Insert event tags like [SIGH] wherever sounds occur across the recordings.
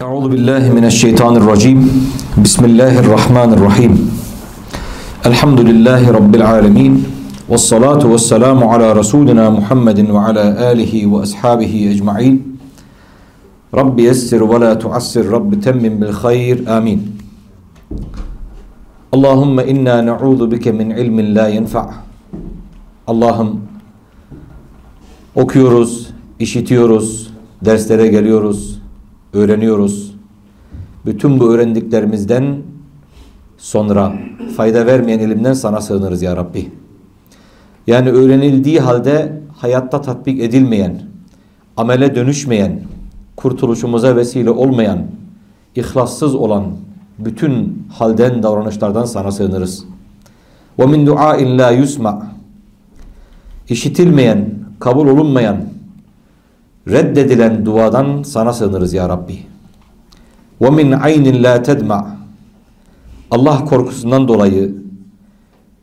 Euzu billahi mineşşeytanirracim. Bismillahirrahmanirrahim. Elhamdülillahi rabbil alamin. Ves salatu ves selamu ala resulina Muhammedin ve ala alihi ve ashabihi ecmaîn. Rabbi yessir ve la tuassir Rabbi temmim bil hayr. Amin. Allahümme inna ne'ûzu bike min ilmin la yenfa'. Allah'ım okuyoruz, işitiyoruz, derslere geliyoruz, öğreniyoruz. Bütün bu öğrendiklerimizden sonra fayda vermeyen ilimden sana sığınırız ya Rabbi. Yani öğrenildiği halde hayatta tatbik edilmeyen, amele dönüşmeyen, kurtuluşumuza vesile olmayan, ihlassız olan bütün halden, davranışlardan sana sığınırız. وَمِنْ دُعَاءٍ لَا يُسْمَعْ işitilmeyen, kabul olunmayan, reddedilen duadan sana sığınırız ya Rabbi. وَمِنْ عَيْنٍ لَا تَدْمَعْ Allah korkusundan dolayı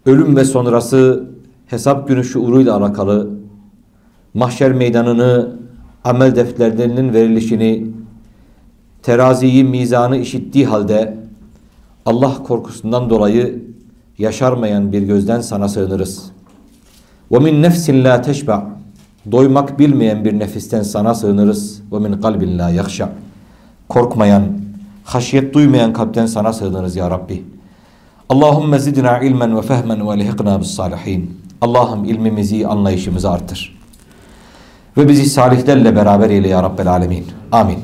ölüm ve sonrası hesap günü şuuruyla alakalı mahşer meydanını, amel defterlerinin verilişini, teraziyi, mizanı işittiği halde Allah korkusundan dolayı yaşarmayan bir gözden sana sığınırız. وَمِنْ نَفْسٍ لَا تَشْبَعْ Doymak bilmeyen bir nefisten sana sığınırız. Ve min kalbin la yakşa. Korkmayan, haşyet duymayan kalpten sana sığınırız ya Rabbi. Allahümme zidna ilmen ve fehmen ve lihikna bis salihin. Allah'ım ilmimizi, anlayışımızı artır. Ve bizi salihlerle beraber eyle ya Rabbel alemin. Amin.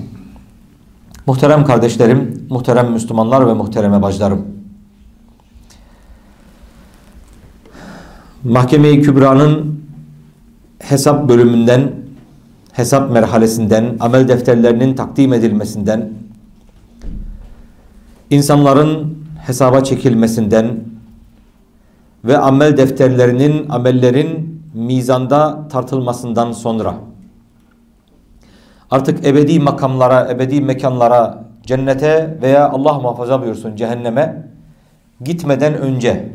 Muhterem kardeşlerim, muhterem Müslümanlar ve muhtereme bacılarım. Mahkeme-i Kübra'nın hesap bölümünden, hesap merhalesinden, amel defterlerinin takdim edilmesinden, insanların hesaba çekilmesinden ve amel defterlerinin, amellerin mizanda tartılmasından sonra artık ebedi makamlara, ebedi mekanlara, cennete veya Allah muhafaza buyursun cehenneme gitmeden önce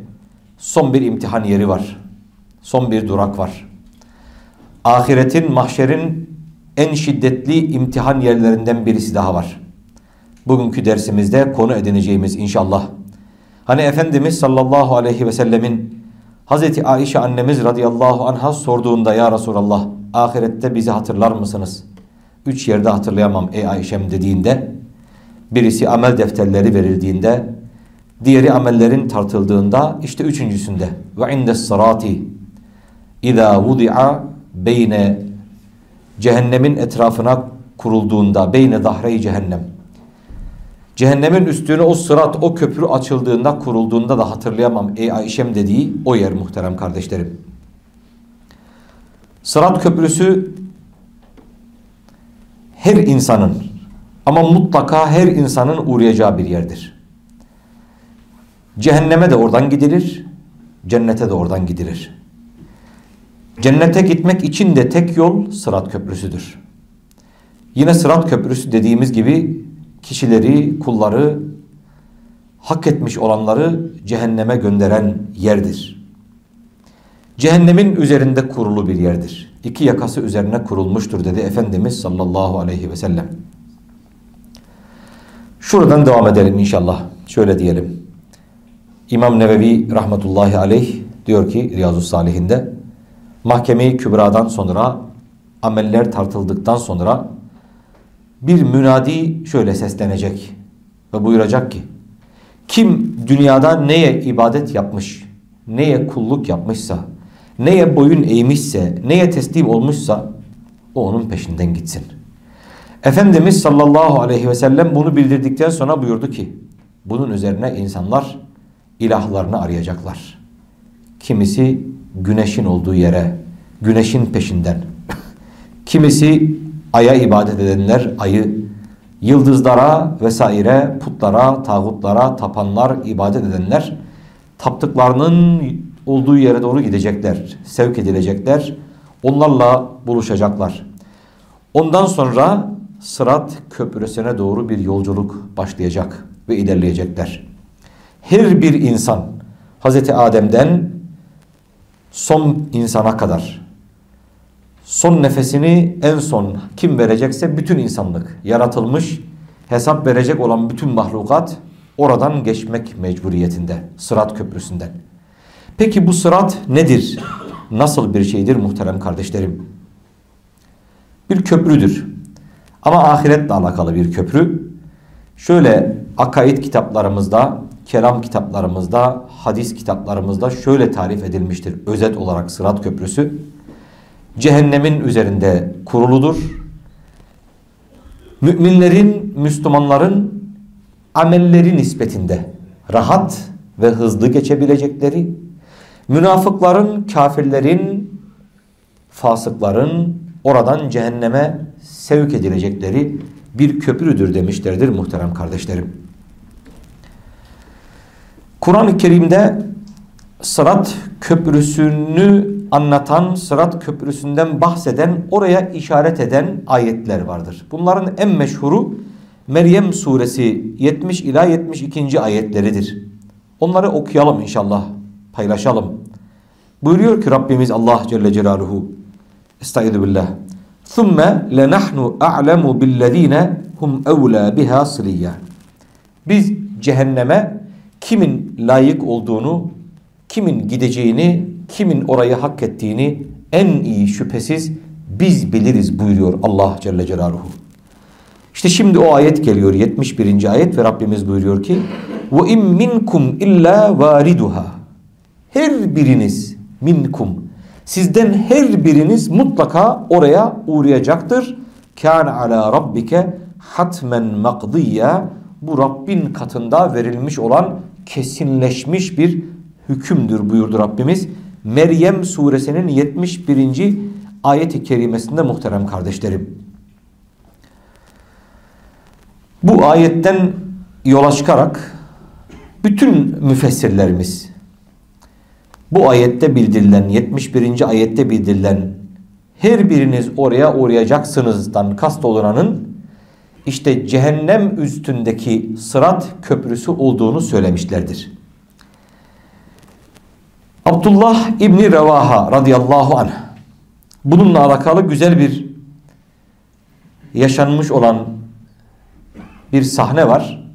son bir imtihan yeri var. Son bir durak var. Ahiretin, mahşerin en şiddetli imtihan yerlerinden birisi daha var. Bugünkü dersimizde konu edineceğimiz inşallah. Hani Efendimiz sallallahu aleyhi ve sellemin Hazreti Ayşe annemiz radıyallahu anha sorduğunda ya Resulallah ahirette bizi hatırlar mısınız? Üç yerde hatırlayamam ey Ayşem dediğinde birisi amel defterleri verildiğinde Diğeri amellerin tartıldığında işte üçüncüsünde ve indes sırati iza vudi'a beyne cehennemin etrafına kurulduğunda beyne dahrey cehennem cehennemin üstüne o sırat o köprü açıldığında kurulduğunda da hatırlayamam ey Ayşem dediği o yer muhterem kardeşlerim. Sırat köprüsü her insanın ama mutlaka her insanın uğrayacağı bir yerdir. Cehenneme de oradan gidilir, cennete de oradan gidilir. Cennete gitmek için de tek yol Sırat Köprüsü'dür. Yine Sırat Köprüsü dediğimiz gibi kişileri, kulları, hak etmiş olanları cehenneme gönderen yerdir. Cehennemin üzerinde kurulu bir yerdir. İki yakası üzerine kurulmuştur dedi Efendimiz sallallahu aleyhi ve sellem. Şuradan devam edelim inşallah. Şöyle diyelim. İmam Nevevi rahmetullahi aleyh diyor ki Riyazu Salihinde Mahkeme-i Kübra'dan sonra ameller tartıldıktan sonra bir münadi şöyle seslenecek ve buyuracak ki kim dünyada neye ibadet yapmış, neye kulluk yapmışsa, neye boyun eğmişse, neye teslim olmuşsa o onun peşinden gitsin. Efendimiz sallallahu aleyhi ve sellem bunu bildirdikten sonra buyurdu ki bunun üzerine insanlar ilahlarını arayacaklar. Kimisi güneşin olduğu yere, güneşin peşinden. [LAUGHS] Kimisi aya ibadet edenler ayı, yıldızlara vesaire, putlara, tağutlara tapanlar, ibadet edenler taptıklarının olduğu yere doğru gidecekler, sevk edilecekler. Onlarla buluşacaklar. Ondan sonra Sırat köprüsüne doğru bir yolculuk başlayacak ve ilerleyecekler her bir insan Hazreti Adem'den son insana kadar son nefesini en son kim verecekse bütün insanlık yaratılmış hesap verecek olan bütün mahlukat oradan geçmek mecburiyetinde. Sırat köprüsünden. Peki bu sırat nedir? Nasıl bir şeydir muhterem kardeşlerim? Bir köprüdür. Ama ahiretle alakalı bir köprü. Şöyle akaid kitaplarımızda, kelam kitaplarımızda, hadis kitaplarımızda şöyle tarif edilmiştir. Özet olarak sırat köprüsü. Cehennemin üzerinde kuruludur. Müminlerin, Müslümanların amelleri nispetinde rahat ve hızlı geçebilecekleri, münafıkların, kafirlerin, fasıkların oradan cehenneme sevk edilecekleri bir köprüdür demişlerdir muhterem kardeşlerim. Kur'an-ı Kerim'de Sırat Köprüsü'nü anlatan, Sırat Köprüsü'nden bahseden, oraya işaret eden ayetler vardır. Bunların en meşhuru Meryem Suresi 70 ila 72. ayetleridir. Onları okuyalım inşallah, paylaşalım. Buyuruyor ki Rabbimiz Allah Celle Celaluhu Estaizu billah. ثُمَّ لَنَحْنُ أَعْلَمُ بِالَّذ۪ينَ هُمْ اَوْلَى بِهَا صِلِيًّا Biz cehenneme kimin layık olduğunu, kimin gideceğini, kimin orayı hak ettiğini en iyi şüphesiz biz biliriz buyuruyor Allah Celle Celaluhu. İşte şimdi o ayet geliyor 71. ayet ve Rabbimiz buyuruyor ki ve im minkum illa variduha. Her biriniz minkum sizden her biriniz mutlaka oraya uğrayacaktır. Kan ala rabbike hatmen makdiya bu Rabbin katında verilmiş olan kesinleşmiş bir hükümdür buyurdu Rabbimiz. Meryem suresinin 71. ayeti kerimesinde muhterem kardeşlerim. Bu ayetten yola çıkarak bütün müfessirlerimiz bu ayette bildirilen 71. ayette bildirilen her biriniz oraya uğrayacaksınızdan kast olunanın işte cehennem üstündeki sırat köprüsü olduğunu söylemişlerdir. Abdullah İbni Revaha radıyallahu anh bununla alakalı güzel bir yaşanmış olan bir sahne var.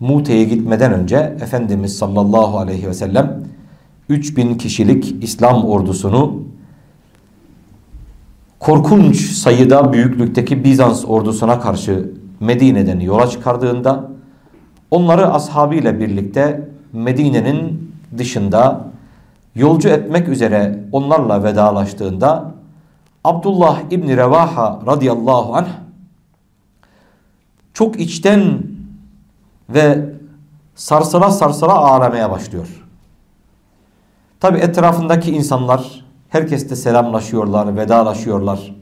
Mute'ye gitmeden önce Efendimiz sallallahu aleyhi ve sellem 3000 kişilik İslam ordusunu korkunç sayıda büyüklükteki Bizans ordusuna karşı Medine'den yola çıkardığında onları ashabıyla birlikte Medine'nin dışında yolcu etmek üzere onlarla vedalaştığında Abdullah İbni Revaha radıyallahu anh çok içten ve sarsıla sarsıla ağlamaya başlıyor. Tabi etrafındaki insanlar herkes de selamlaşıyorlar, vedalaşıyorlar.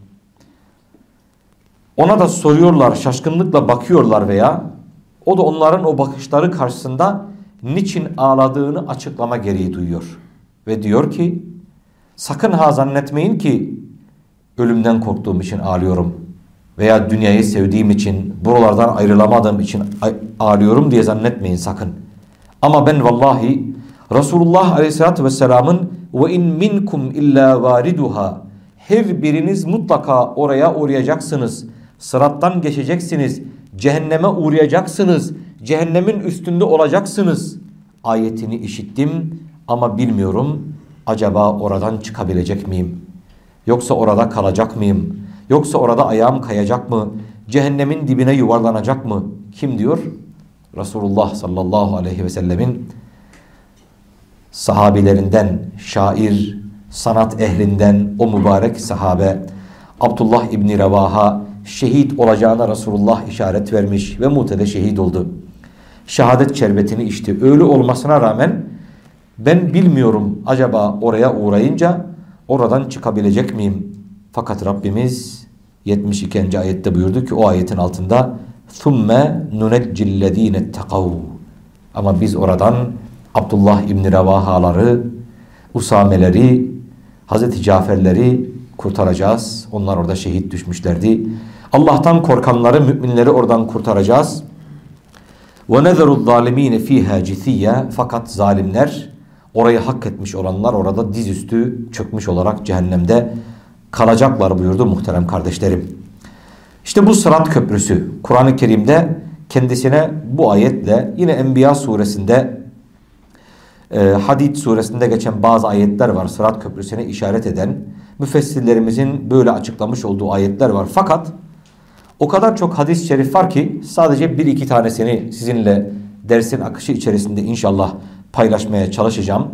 Ona da soruyorlar, şaşkınlıkla bakıyorlar veya o da onların o bakışları karşısında niçin ağladığını açıklama gereği duyuyor. Ve diyor ki sakın ha zannetmeyin ki ölümden korktuğum için ağlıyorum veya dünyayı sevdiğim için buralardan ayrılamadığım için ağlıyorum diye zannetmeyin sakın. Ama ben vallahi Resulullah Aleyhisselatü Vesselam'ın ve in minkum illa variduha her biriniz mutlaka oraya uğrayacaksınız. Sırattan geçeceksiniz. Cehenneme uğrayacaksınız. Cehennemin üstünde olacaksınız. Ayetini işittim ama bilmiyorum acaba oradan çıkabilecek miyim? Yoksa orada kalacak mıyım? Yoksa orada ayağım kayacak mı? Cehennemin dibine yuvarlanacak mı? Kim diyor? Resulullah sallallahu aleyhi ve sellemin sahabilerinden, şair, sanat ehlinden o mübarek sahabe Abdullah İbni Revaha şehit olacağına Resulullah işaret vermiş ve Mute'de şehit oldu. Şehadet şerbetini içti. Öyle olmasına rağmen ben bilmiyorum acaba oraya uğrayınca oradan çıkabilecek miyim? Fakat Rabbimiz 72. ayette buyurdu ki o ayetin altında ثُمَّ نُنَجِّ الَّذ۪ينَ اتَّقَوْا Ama biz oradan Abdullah İbni Revahaları, Usameleri, Hazreti Caferleri kurtaracağız. Onlar orada şehit düşmüşlerdi. Allah'tan korkanları, müminleri oradan kurtaracağız. وَنَذَرُ الظَّالِم۪ينَ ف۪يهَا جِثِيَّ Fakat zalimler, orayı hak etmiş olanlar orada dizüstü çökmüş olarak cehennemde kalacaklar buyurdu muhterem kardeşlerim. İşte bu Sırat Köprüsü Kur'an-ı Kerim'de kendisine bu ayetle yine Enbiya suresinde e, Hadid suresinde geçen bazı ayetler var. Sırat Köprüsü'ne işaret eden müfessirlerimizin böyle açıklamış olduğu ayetler var. Fakat o kadar çok hadis-i şerif var ki sadece bir iki tanesini sizinle dersin akışı içerisinde inşallah paylaşmaya çalışacağım.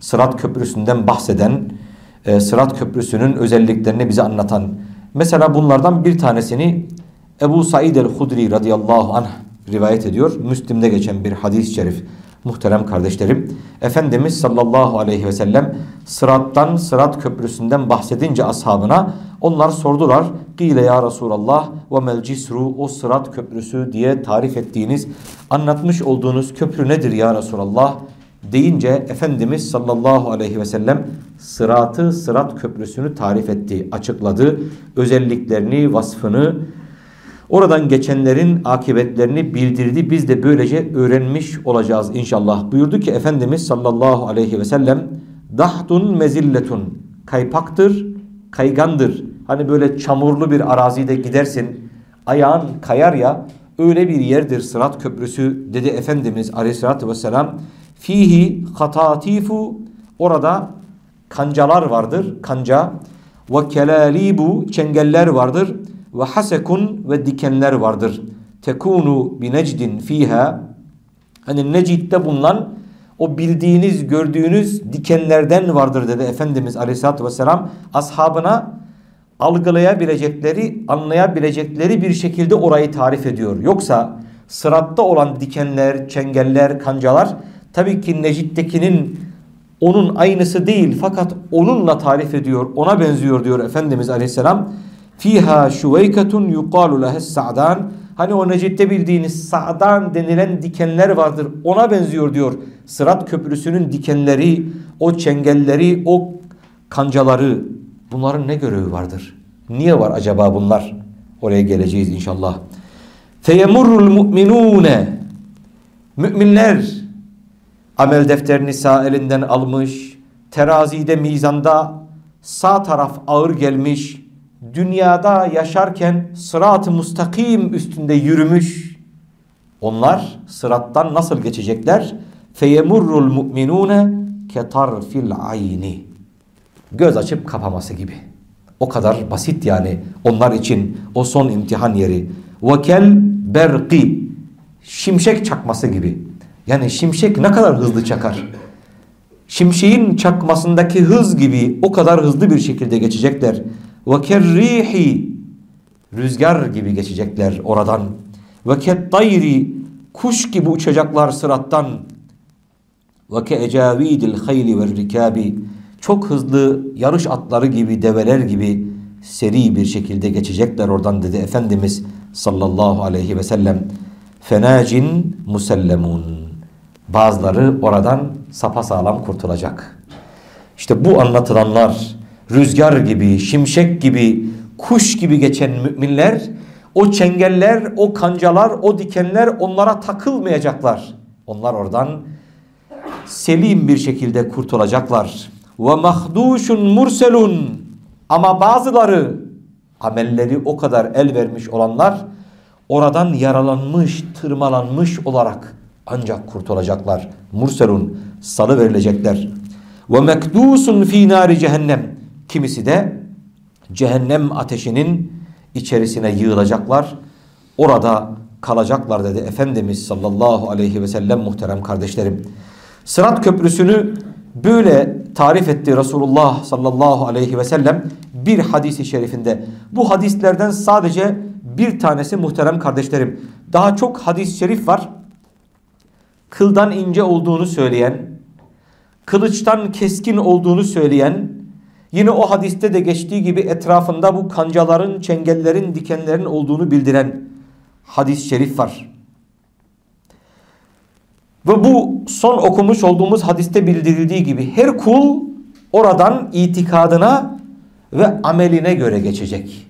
Sırat Köprüsü'nden bahseden, e, Sırat Köprüsü'nün özelliklerini bize anlatan. Mesela bunlardan bir tanesini Ebu Said el-Hudri radıyallahu anh rivayet ediyor. Müslim'de geçen bir hadis-i şerif. Muhterem kardeşlerim, Efendimiz sallallahu aleyhi ve sellem sırattan, sırat köprüsünden bahsedince ashabına onlar sordular. Gile ya Resulallah ve mel cisru o sırat köprüsü diye tarif ettiğiniz, anlatmış olduğunuz köprü nedir ya Resulallah? Deyince Efendimiz sallallahu aleyhi ve sellem sıratı, sırat köprüsünü tarif etti, açıkladı. Özelliklerini, vasfını, Oradan geçenlerin akıbetlerini bildirdi. Biz de böylece öğrenmiş olacağız inşallah. Buyurdu ki Efendimiz sallallahu aleyhi ve sellem dahtun mezilletun kaypaktır, kaygandır. Hani böyle çamurlu bir arazide gidersin ayağın kayar ya öyle bir yerdir sırat köprüsü dedi Efendimiz aleyhissalatü vesselam. Fihi hatatifu orada kancalar vardır kanca ve kelalibu çengeller vardır ve hasekun ve dikenler vardır. Tekunu bi necdin fiha hani Necid'de bulunan o bildiğiniz, gördüğünüz dikenlerden vardır dedi Efendimiz Aleyhisselatü Vesselam ashabına algılayabilecekleri, anlayabilecekleri bir şekilde orayı tarif ediyor. Yoksa sıratta olan dikenler, çengeller, kancalar tabii ki Necid'dekinin onun aynısı değil fakat onunla tarif ediyor, ona benziyor diyor Efendimiz Aleyhisselam. Fiha şuveykatun yuqalu sa'dan. Hani o Necid'de bildiğiniz sa'dan denilen dikenler vardır. Ona benziyor diyor. Sırat köprüsünün dikenleri, o çengelleri, o kancaları. Bunların ne görevi vardır? Niye var acaba bunlar? Oraya geleceğiz inşallah. Feyemurrul mu'minune. Müminler amel defterini sağ elinden almış, terazide mizanda sağ taraf ağır gelmiş, dünyada yaşarken sırat-ı mustakim üstünde yürümüş. Onlar sırattan nasıl geçecekler? Feyemurrul mu'minune ketarfil ayni. Göz açıp kapaması gibi. O kadar basit yani onlar için o son imtihan yeri. Vekel berqi. Şimşek çakması gibi. Yani şimşek ne kadar hızlı çakar. Şimşeğin çakmasındaki hız gibi o kadar hızlı bir şekilde geçecekler. Ve kerrihi rüzgar gibi geçecekler oradan. Ve kettayri kuş gibi uçacaklar sırattan. Ve ke ecavidil hayli ve rikabi çok hızlı yarış atları gibi develer gibi seri bir şekilde geçecekler oradan dedi Efendimiz sallallahu aleyhi ve sellem. Fenacin musellemun. Bazıları oradan sapasağlam kurtulacak. İşte bu anlatılanlar rüzgar gibi, şimşek gibi, kuş gibi geçen müminler o çengeller, o kancalar, o dikenler onlara takılmayacaklar. Onlar oradan selim bir şekilde kurtulacaklar. Ve mahduşun murselun ama bazıları amelleri o kadar el vermiş olanlar oradan yaralanmış, tırmalanmış olarak ancak kurtulacaklar. Murselun salı verilecekler. Ve mekdusun fi nari cehennem Kimisi de cehennem ateşinin içerisine yığılacaklar. Orada kalacaklar dedi Efendimiz sallallahu aleyhi ve sellem muhterem kardeşlerim. Sırat köprüsünü böyle tarif etti Resulullah sallallahu aleyhi ve sellem bir hadisi şerifinde. Bu hadislerden sadece bir tanesi muhterem kardeşlerim. Daha çok hadis-i şerif var. Kıldan ince olduğunu söyleyen, kılıçtan keskin olduğunu söyleyen, Yine o hadiste de geçtiği gibi etrafında bu kancaların, çengellerin, dikenlerin olduğunu bildiren hadis-i şerif var. Ve bu son okumuş olduğumuz hadiste bildirildiği gibi her kul oradan itikadına ve ameline göre geçecek.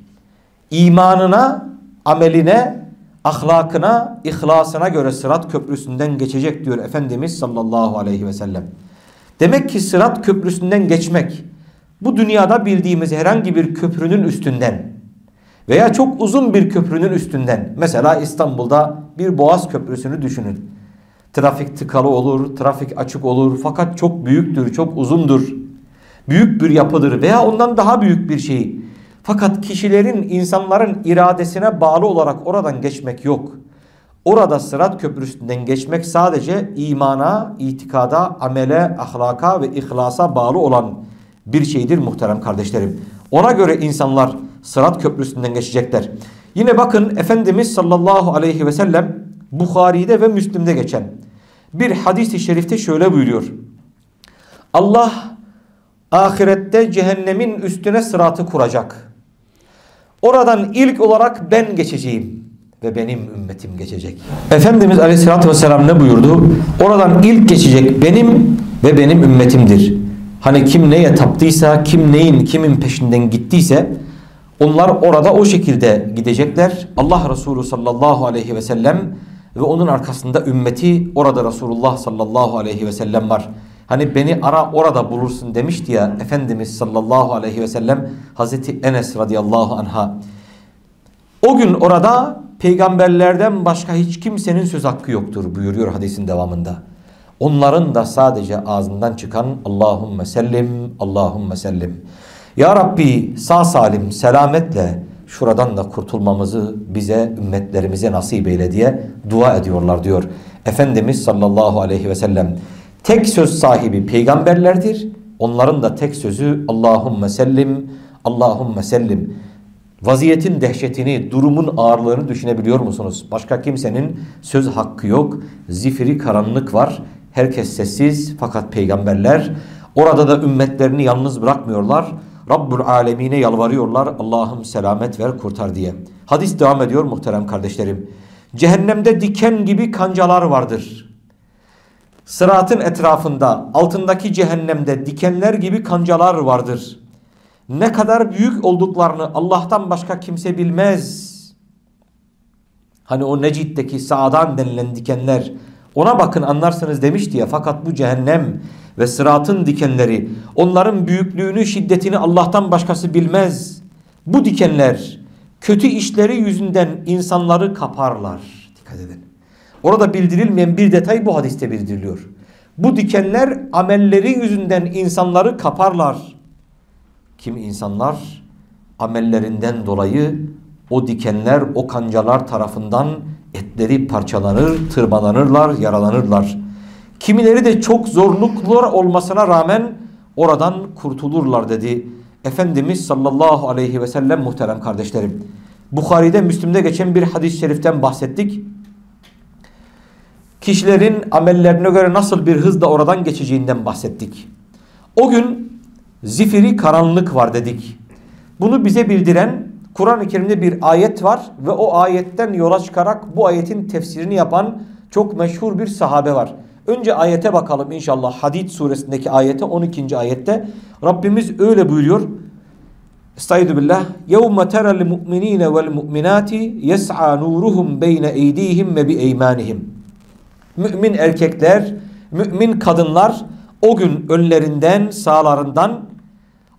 İmanına, ameline, ahlakına, ihlasına göre sırat köprüsünden geçecek diyor Efendimiz sallallahu aleyhi ve sellem. Demek ki sırat köprüsünden geçmek bu dünyada bildiğimiz herhangi bir köprünün üstünden Veya çok uzun bir köprünün üstünden. Mesela İstanbul'da bir boğaz köprüsünü düşünün. Trafik tıkalı olur, trafik açık olur fakat çok büyüktür, çok uzundur. Büyük bir yapıdır veya ondan daha büyük bir şey. Fakat kişilerin, insanların iradesine bağlı olarak oradan geçmek yok. Orada sırat köprüsünden geçmek sadece imana, itikada, amele, ahlaka ve ihlasa bağlı olan bir şeydir muhterem kardeşlerim. Ona göre insanlar sırat köprüsünden geçecekler. Yine bakın Efendimiz sallallahu aleyhi ve sellem Bukhari'de ve Müslim'de geçen bir hadis-i şerifte şöyle buyuruyor. Allah ahirette cehennemin üstüne sıratı kuracak. Oradan ilk olarak ben geçeceğim ve benim ümmetim geçecek. Efendimiz Aleyhisselatü Vesselam ne buyurdu? Oradan ilk geçecek benim ve benim ümmetimdir. Hani kim neye taptıysa, kim neyin kimin peşinden gittiyse onlar orada o şekilde gidecekler. Allah Resulü sallallahu aleyhi ve sellem ve onun arkasında ümmeti orada Resulullah sallallahu aleyhi ve sellem var. Hani beni ara orada bulursun demişti ya Efendimiz sallallahu aleyhi ve sellem Hazreti Enes radıyallahu anha. O gün orada peygamberlerden başka hiç kimsenin söz hakkı yoktur buyuruyor hadisin devamında. Onların da sadece ağzından çıkan Allahümme sellim, Allahümme sellim. Ya Rabbi sağ salim selametle şuradan da kurtulmamızı bize ümmetlerimize nasip eyle diye dua ediyorlar diyor. Efendimiz sallallahu aleyhi ve sellem tek söz sahibi peygamberlerdir. Onların da tek sözü Allahümme sellim, Allahümme sellim. Vaziyetin dehşetini, durumun ağırlığını düşünebiliyor musunuz? Başka kimsenin söz hakkı yok. Zifiri karanlık var. Herkes sessiz fakat peygamberler orada da ümmetlerini yalnız bırakmıyorlar. Rabbul alemine yalvarıyorlar. Allah'ım selamet ver kurtar diye. Hadis devam ediyor muhterem kardeşlerim. Cehennemde diken gibi kancalar vardır. Sıratın etrafında altındaki cehennemde dikenler gibi kancalar vardır. Ne kadar büyük olduklarını Allah'tan başka kimse bilmez. Hani o Necid'deki sağdan denilen dikenler ona bakın anlarsınız demişti ya fakat bu cehennem ve sıratın dikenleri onların büyüklüğünü şiddetini Allah'tan başkası bilmez. Bu dikenler kötü işleri yüzünden insanları kaparlar. Dikkat edin. Orada bildirilmeyen bir detay bu hadiste bildiriliyor. Bu dikenler amelleri yüzünden insanları kaparlar. Kim insanlar amellerinden dolayı o dikenler o kancalar tarafından etleri parçalanır, tırmalanırlar, yaralanırlar. Kimileri de çok zorluklar olmasına rağmen oradan kurtulurlar dedi. Efendimiz sallallahu aleyhi ve sellem muhterem kardeşlerim. Bukhari'de Müslim'de geçen bir hadis-i şeriften bahsettik. Kişilerin amellerine göre nasıl bir hızla oradan geçeceğinden bahsettik. O gün zifiri karanlık var dedik. Bunu bize bildiren Kur'an-ı Kerim'de bir ayet var ve o ayetten yola çıkarak bu ayetin tefsirini yapan çok meşhur bir sahabe var. Önce ayete bakalım inşallah. Hadid suresindeki ayete 12. ayette Rabbimiz öyle buyuruyor. Estaizu billah. يَوْمَ تَرَى الْمُؤْمِنِينَ وَالْمُؤْمِنَاتِ يَسْعَى نُورُهُمْ بَيْنَ اَيْد۪يهِمْ وَبِاَيْمَانِهِمْ Mümin erkekler, mümin kadınlar o gün önlerinden, sağlarından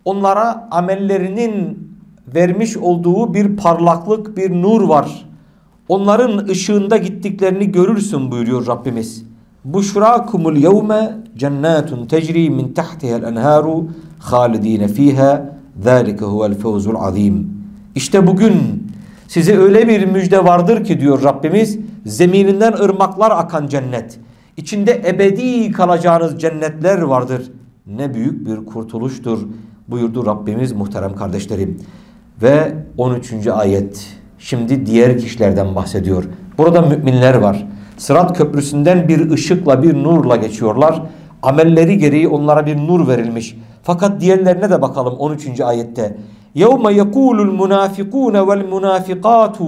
onlara amellerinin vermiş olduğu bir parlaklık, bir nur var. Onların ışığında gittiklerini görürsün buyuruyor Rabbimiz. Buşrakumul yevme cennetun tecri min tahtiha'l enharu halidine fiha zalika huvel fevzul azim. İşte bugün size öyle bir müjde vardır ki diyor Rabbimiz zemininden ırmaklar akan cennet. İçinde ebedi kalacağınız cennetler vardır. Ne büyük bir kurtuluştur buyurdu Rabbimiz muhterem kardeşlerim. Ve 13. ayet şimdi diğer kişilerden bahsediyor. Burada müminler var. Sırat köprüsünden bir ışıkla bir nurla geçiyorlar. Amelleri gereği onlara bir nur verilmiş. Fakat diğerlerine de bakalım 13. ayette. يَوْمَ يَقُولُ الْمُنَافِقُونَ وَالْمُنَافِقَاتُ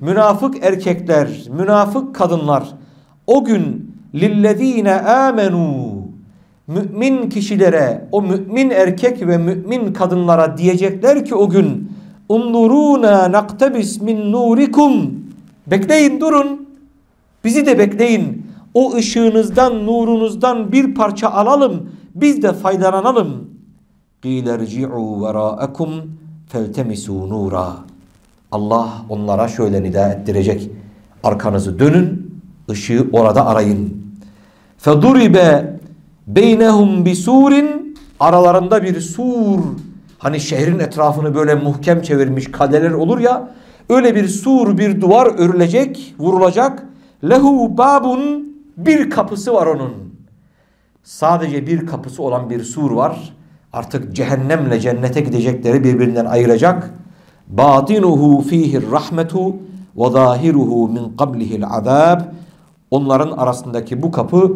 Münafık erkekler, münafık kadınlar o gün lillezine amenu mümin kişilere, o mümin erkek ve mümin kadınlara diyecekler ki o gün Unzuruna naktabis min nurikum. Bekleyin durun. Bizi de bekleyin. O ışığınızdan, nurunuzdan bir parça alalım. Biz de faydalanalım. Qilerci'u vera'akum feltemisu nura. Allah onlara şöyle nida ettirecek. Arkanızı dönün, ışığı orada arayın. Feduribe beynehum bisurin aralarında bir sur. Hani şehrin etrafını böyle muhkem çevirmiş kadeler olur ya öyle bir sur bir duvar örülecek vurulacak. Lehu babun bir kapısı var onun. Sadece bir kapısı olan bir sur var. Artık cehennemle cennete gidecekleri birbirinden ayıracak. Batinuhu fihi rahmetu ve zahiruhu min qablihi'l azab. Onların arasındaki bu kapı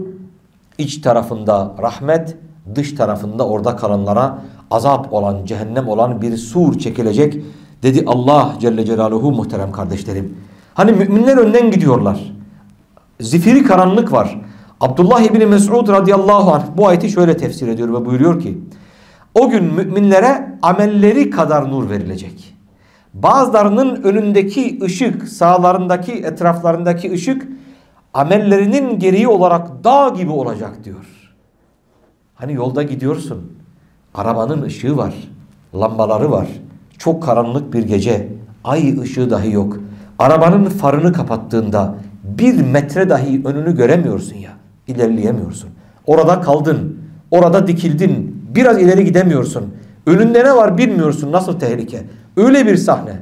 iç tarafında rahmet, dış tarafında orada kalanlara azap olan, cehennem olan bir sur çekilecek dedi Allah Celle Celaluhu muhterem kardeşlerim. Hani müminler önden gidiyorlar. Zifiri karanlık var. Abdullah İbni Mes'ud radıyallahu anh bu ayeti şöyle tefsir ediyor ve buyuruyor ki o gün müminlere amelleri kadar nur verilecek. Bazılarının önündeki ışık, sağlarındaki, etraflarındaki ışık amellerinin gereği olarak dağ gibi olacak diyor. Hani yolda gidiyorsun. Arabanın ışığı var. Lambaları var. Çok karanlık bir gece. Ay ışığı dahi yok. Arabanın farını kapattığında bir metre dahi önünü göremiyorsun ya. İlerleyemiyorsun. Orada kaldın. Orada dikildin. Biraz ileri gidemiyorsun. Önünde ne var bilmiyorsun. Nasıl tehlike. Öyle bir sahne.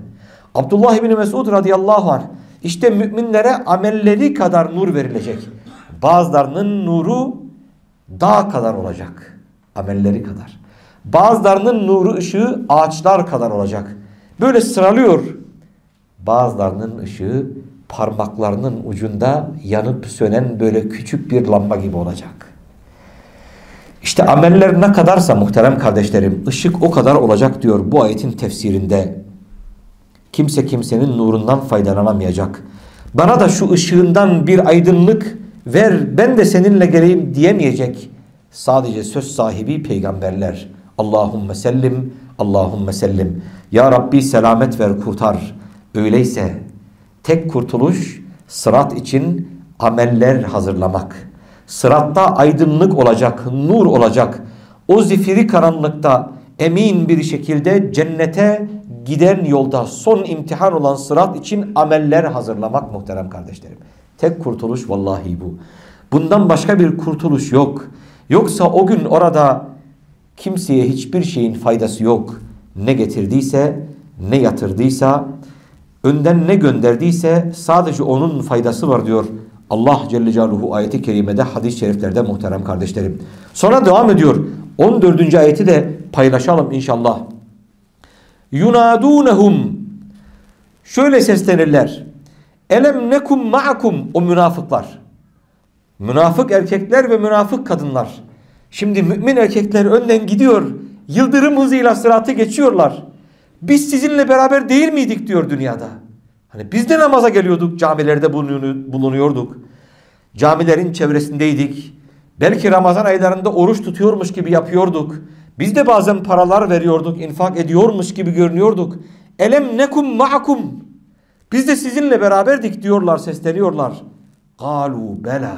Abdullah İbni Mesud radıyallahu anh işte müminlere amelleri kadar nur verilecek. Bazılarının nuru dağ kadar olacak. Amelleri kadar. Bazılarının nuru ışığı ağaçlar kadar olacak. Böyle sıralıyor. Bazılarının ışığı parmaklarının ucunda yanıp sönen böyle küçük bir lamba gibi olacak. İşte ameller ne kadarsa muhterem kardeşlerim ışık o kadar olacak diyor bu ayetin tefsirinde. Kimse kimsenin nurundan faydalanamayacak. Bana da şu ışığından bir aydınlık ver ben de seninle geleyim diyemeyecek. Sadece söz sahibi peygamberler. Allahümme sellim, Allahümme sellim. Ya Rabbi selamet ver kurtar. Öyleyse tek kurtuluş sırat için ameller hazırlamak. Sıratta aydınlık olacak, nur olacak. O zifiri karanlıkta emin bir şekilde cennete giden yolda son imtihan olan sırat için ameller hazırlamak muhterem kardeşlerim. Tek kurtuluş vallahi bu. Bundan başka bir kurtuluş yok. Yoksa o gün orada kimseye hiçbir şeyin faydası yok. Ne getirdiyse, ne yatırdıysa, önden ne gönderdiyse sadece onun faydası var diyor Allah Celle Celaluhu ayeti kerimede hadis-i şeriflerde muhterem kardeşlerim. Sonra devam ediyor. 14. ayeti de paylaşalım inşallah. Yunadunhum Şöyle seslenirler. Elem nekum ma'akum o münafıklar. Münafık erkekler ve münafık kadınlar. Şimdi mümin erkekler önden gidiyor. Yıldırım hızıyla sıratı geçiyorlar. Biz sizinle beraber değil miydik diyor dünyada. Hani biz de namaza geliyorduk, camilerde bulunuyorduk. Camilerin çevresindeydik. Belki Ramazan aylarında oruç tutuyormuş gibi yapıyorduk. Biz de bazen paralar veriyorduk, infak ediyormuş gibi görünüyorduk. Elem nekum ma'akum. Biz de sizinle beraberdik diyorlar, sesleniyorlar. Galu bela.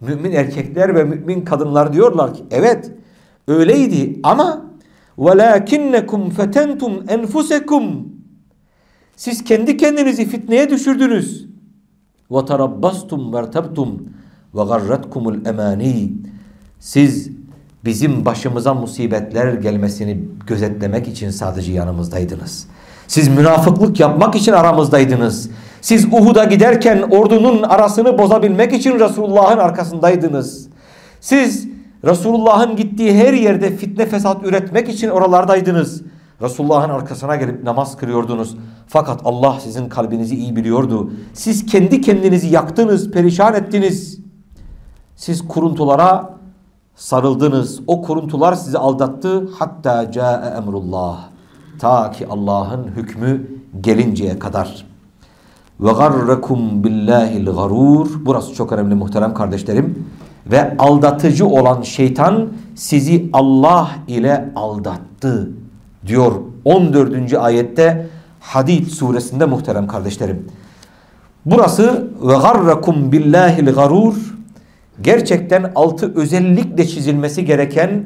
Mümin erkekler ve mümin kadınlar diyorlar ki evet öyleydi ama velakinnekum fetentum enfusekum siz kendi kendinizi fitneye düşürdünüz. Ve tarabbastum vertabtum ve garratkumul emani. Siz bizim başımıza musibetler gelmesini gözetlemek için sadece yanımızdaydınız. Siz münafıklık yapmak için aramızdaydınız. Siz Uhud'a giderken ordunun arasını bozabilmek için Resulullah'ın arkasındaydınız. Siz Resulullah'ın gittiği her yerde fitne fesat üretmek için oralardaydınız. Resulullah'ın arkasına gelip namaz kılıyordunuz. Fakat Allah sizin kalbinizi iyi biliyordu. Siz kendi kendinizi yaktınız, perişan ettiniz. Siz kuruntulara sarıldınız. O kuruntular sizi aldattı. Hatta ca'e emrullah. Ta ki Allah'ın hükmü gelinceye kadar. Ve garrekum billahil garur. Burası çok önemli muhterem kardeşlerim. Ve aldatıcı olan şeytan sizi Allah ile aldattı diyor 14. ayette Hadid suresinde muhterem kardeşlerim. Burası ve garrakum billahil garur gerçekten altı özellikle çizilmesi gereken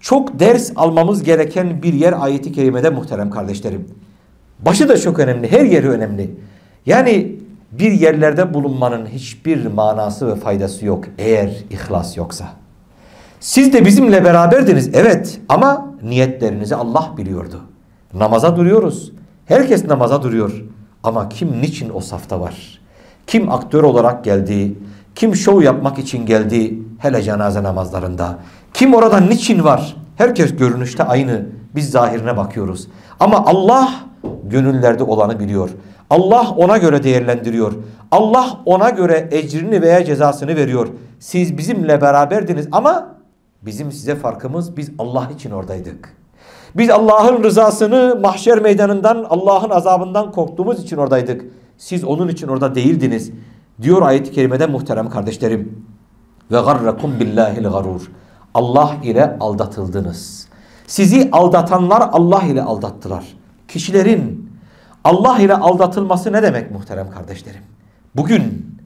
çok ders almamız gereken bir yer ayeti kerimede muhterem kardeşlerim. Başı da çok önemli. Her yeri önemli. Yani bir yerlerde bulunmanın hiçbir manası ve faydası yok eğer ihlas yoksa. Siz de bizimle beraberdiniz evet ama niyetlerinizi Allah biliyordu. Namaza duruyoruz. Herkes namaza duruyor. Ama kim niçin o safta var? Kim aktör olarak geldi? Kim şov yapmak için geldi? Hele cenaze namazlarında. Kim orada niçin var? Herkes görünüşte aynı. Biz zahirine bakıyoruz. Ama Allah gönüllerde olanı biliyor. Allah ona göre değerlendiriyor. Allah ona göre ecrini veya cezasını veriyor. Siz bizimle beraberdiniz ama bizim size farkımız biz Allah için oradaydık. Biz Allah'ın rızasını mahşer meydanından Allah'ın azabından korktuğumuz için oradaydık. Siz onun için orada değildiniz. Diyor ayet-i kerimede muhterem kardeşlerim. Ve garrakum billahil garur. Allah ile aldatıldınız. Sizi aldatanlar Allah ile aldattılar. Kişilerin Allah ile aldatılması ne demek muhterem kardeşlerim? Bugün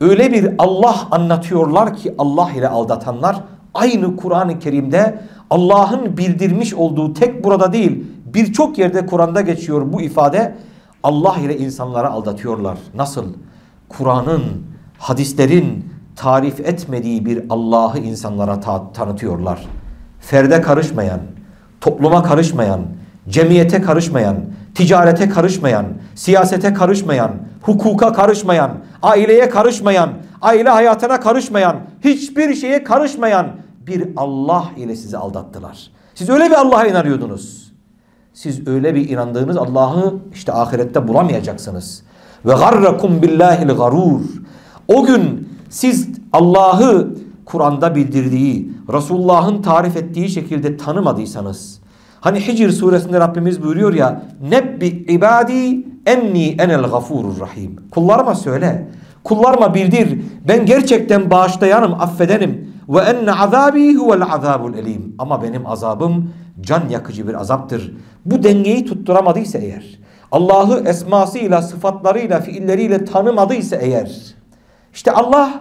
öyle bir Allah anlatıyorlar ki Allah ile aldatanlar aynı Kur'an-ı Kerim'de Allah'ın bildirmiş olduğu tek burada değil birçok yerde Kur'an'da geçiyor bu ifade Allah ile insanları aldatıyorlar. Nasıl? Kur'an'ın, hadislerin tarif etmediği bir Allah'ı insanlara ta tanıtıyorlar. Ferde karışmayan, topluma karışmayan, cemiyete karışmayan, ticarete karışmayan, siyasete karışmayan, hukuka karışmayan, aileye karışmayan, aile hayatına karışmayan, hiçbir şeye karışmayan bir Allah ile sizi aldattılar. Siz öyle bir Allah'a inanıyordunuz. Siz öyle bir inandığınız Allah'ı işte ahirette bulamayacaksınız. Ve garrakum billahil garur. O gün siz Allah'ı Kur'an'da bildirdiği, Resulullah'ın tarif ettiği şekilde tanımadıysanız, hani Hicr suresinde Rabbimiz buyuruyor ya, Nebbi ibadi enni enel gafurur rahim. Kullarıma söyle, kullarıma bildir, ben gerçekten bağışlayanım, affedenim. Ve enne azabi huvel azabul elim. Ama benim azabım can yakıcı bir azaptır. Bu dengeyi tutturamadıysa eğer, Allah'ı esmasıyla, sıfatlarıyla, fiilleriyle tanımadıysa eğer, işte Allah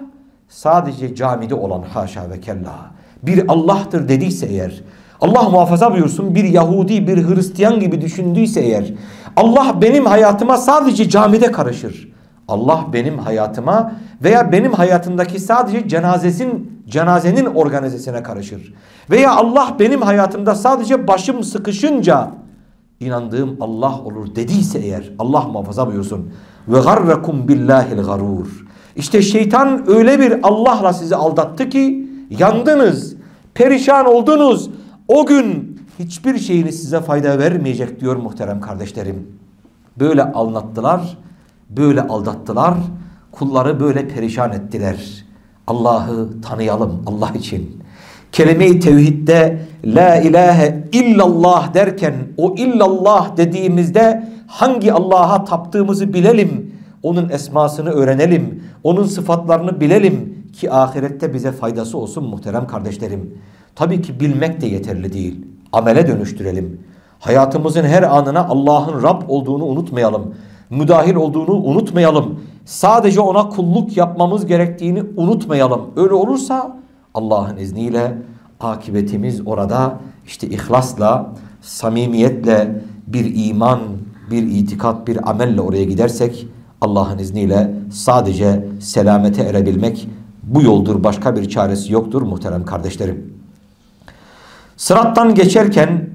sadece camide olan haşa ve kella bir Allah'tır dediyse eğer, Allah muhafaza buyursun bir Yahudi, bir Hristiyan gibi düşündüyse eğer, Allah benim hayatıma sadece camide karışır. Allah benim hayatıma veya benim hayatımdaki sadece cenazesin, cenazenin organizesine karışır. Veya Allah benim hayatımda sadece başım sıkışınca inandığım Allah olur dediyse eğer Allah muhafaza buyursun. Ve garrakum billahil garur. İşte şeytan öyle bir Allah'la sizi aldattı ki yandınız, perişan oldunuz. O gün hiçbir şeyiniz size fayda vermeyecek diyor muhterem kardeşlerim. Böyle anlattılar, böyle aldattılar, kulları böyle perişan ettiler. Allah'ı tanıyalım Allah için. Kelime-i tevhidde la ilahe illallah derken o illallah dediğimizde hangi Allah'a taptığımızı bilelim. Onun esmasını öğrenelim. Onun sıfatlarını bilelim ki ahirette bize faydası olsun muhterem kardeşlerim. Tabii ki bilmek de yeterli değil. Amele dönüştürelim. Hayatımızın her anına Allah'ın Rab olduğunu unutmayalım. Müdahil olduğunu unutmayalım. Sadece ona kulluk yapmamız gerektiğini unutmayalım. Öyle olursa Allah'ın izniyle akibetimiz orada işte ihlasla, samimiyetle bir iman, bir itikat, bir amelle oraya gidersek Allah'ın izniyle sadece selamete erebilmek bu yoldur. Başka bir çaresi yoktur muhterem kardeşlerim. Sırattan geçerken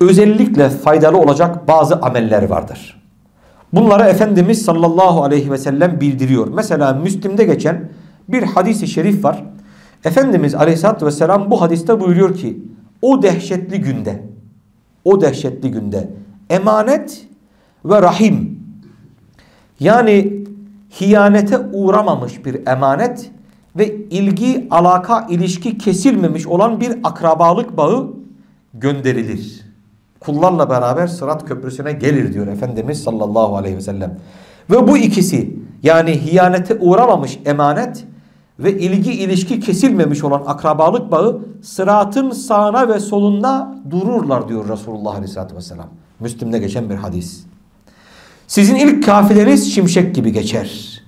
özellikle faydalı olacak bazı ameller vardır. Bunları Efendimiz sallallahu aleyhi ve sellem bildiriyor. Mesela Müslim'de geçen bir hadisi şerif var. Efendimiz aleyhissalatü vesselam bu hadiste buyuruyor ki o dehşetli günde o dehşetli günde emanet ve rahim yani hiyanete uğramamış bir emanet ve ilgi, alaka, ilişki kesilmemiş olan bir akrabalık bağı gönderilir. Kullarla beraber Sırat Köprüsü'ne gelir diyor Efendimiz sallallahu aleyhi ve sellem. Ve bu ikisi yani hiyanete uğramamış emanet ve ilgi ilişki kesilmemiş olan akrabalık bağı sıratın sağına ve solunda dururlar diyor Resulullah Aleyhisselatü Vesselam. Müslüm'de geçen bir hadis. Sizin ilk kafileniz şimşek gibi geçer.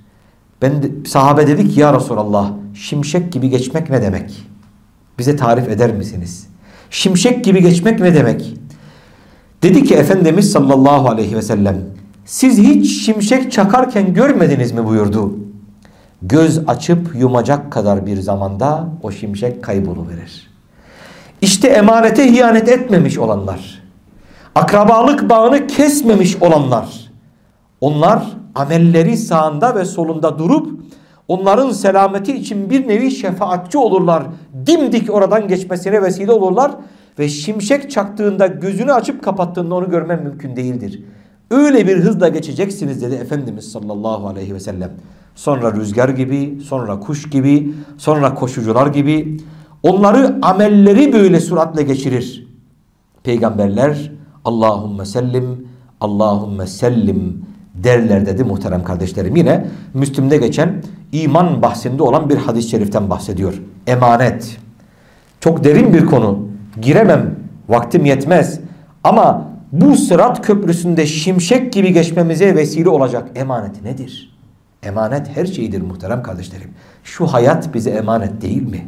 Ben de, sahabe dedik ya Resulallah şimşek gibi geçmek ne demek? Bize tarif eder misiniz? Şimşek gibi geçmek ne demek? Dedi ki Efendimiz sallallahu aleyhi ve sellem siz hiç şimşek çakarken görmediniz mi buyurdu. Göz açıp yumacak kadar bir zamanda o şimşek kayboluverir. İşte emanete hiyanet etmemiş olanlar, akrabalık bağını kesmemiş olanlar, onlar amelleri sağında ve solunda durup onların selameti için bir nevi şefaatçi olurlar. Dimdik oradan geçmesine vesile olurlar ve şimşek çaktığında gözünü açıp kapattığında onu görmen mümkün değildir. Öyle bir hızla geçeceksiniz dedi Efendimiz sallallahu aleyhi ve sellem. Sonra rüzgar gibi, sonra kuş gibi, sonra koşucular gibi onları amelleri böyle süratle geçirir. Peygamberler Allahümme sellim, Allahümme sellim derler dedi muhterem kardeşlerim. Yine Müslüm'de geçen iman bahsinde olan bir hadis-i şeriften bahsediyor. Emanet. Çok derin bir konu. Giremem. Vaktim yetmez. Ama bu sırat köprüsünde şimşek gibi geçmemize vesile olacak emanet nedir? Emanet her şeydir muhterem kardeşlerim. Şu hayat bize emanet değil mi?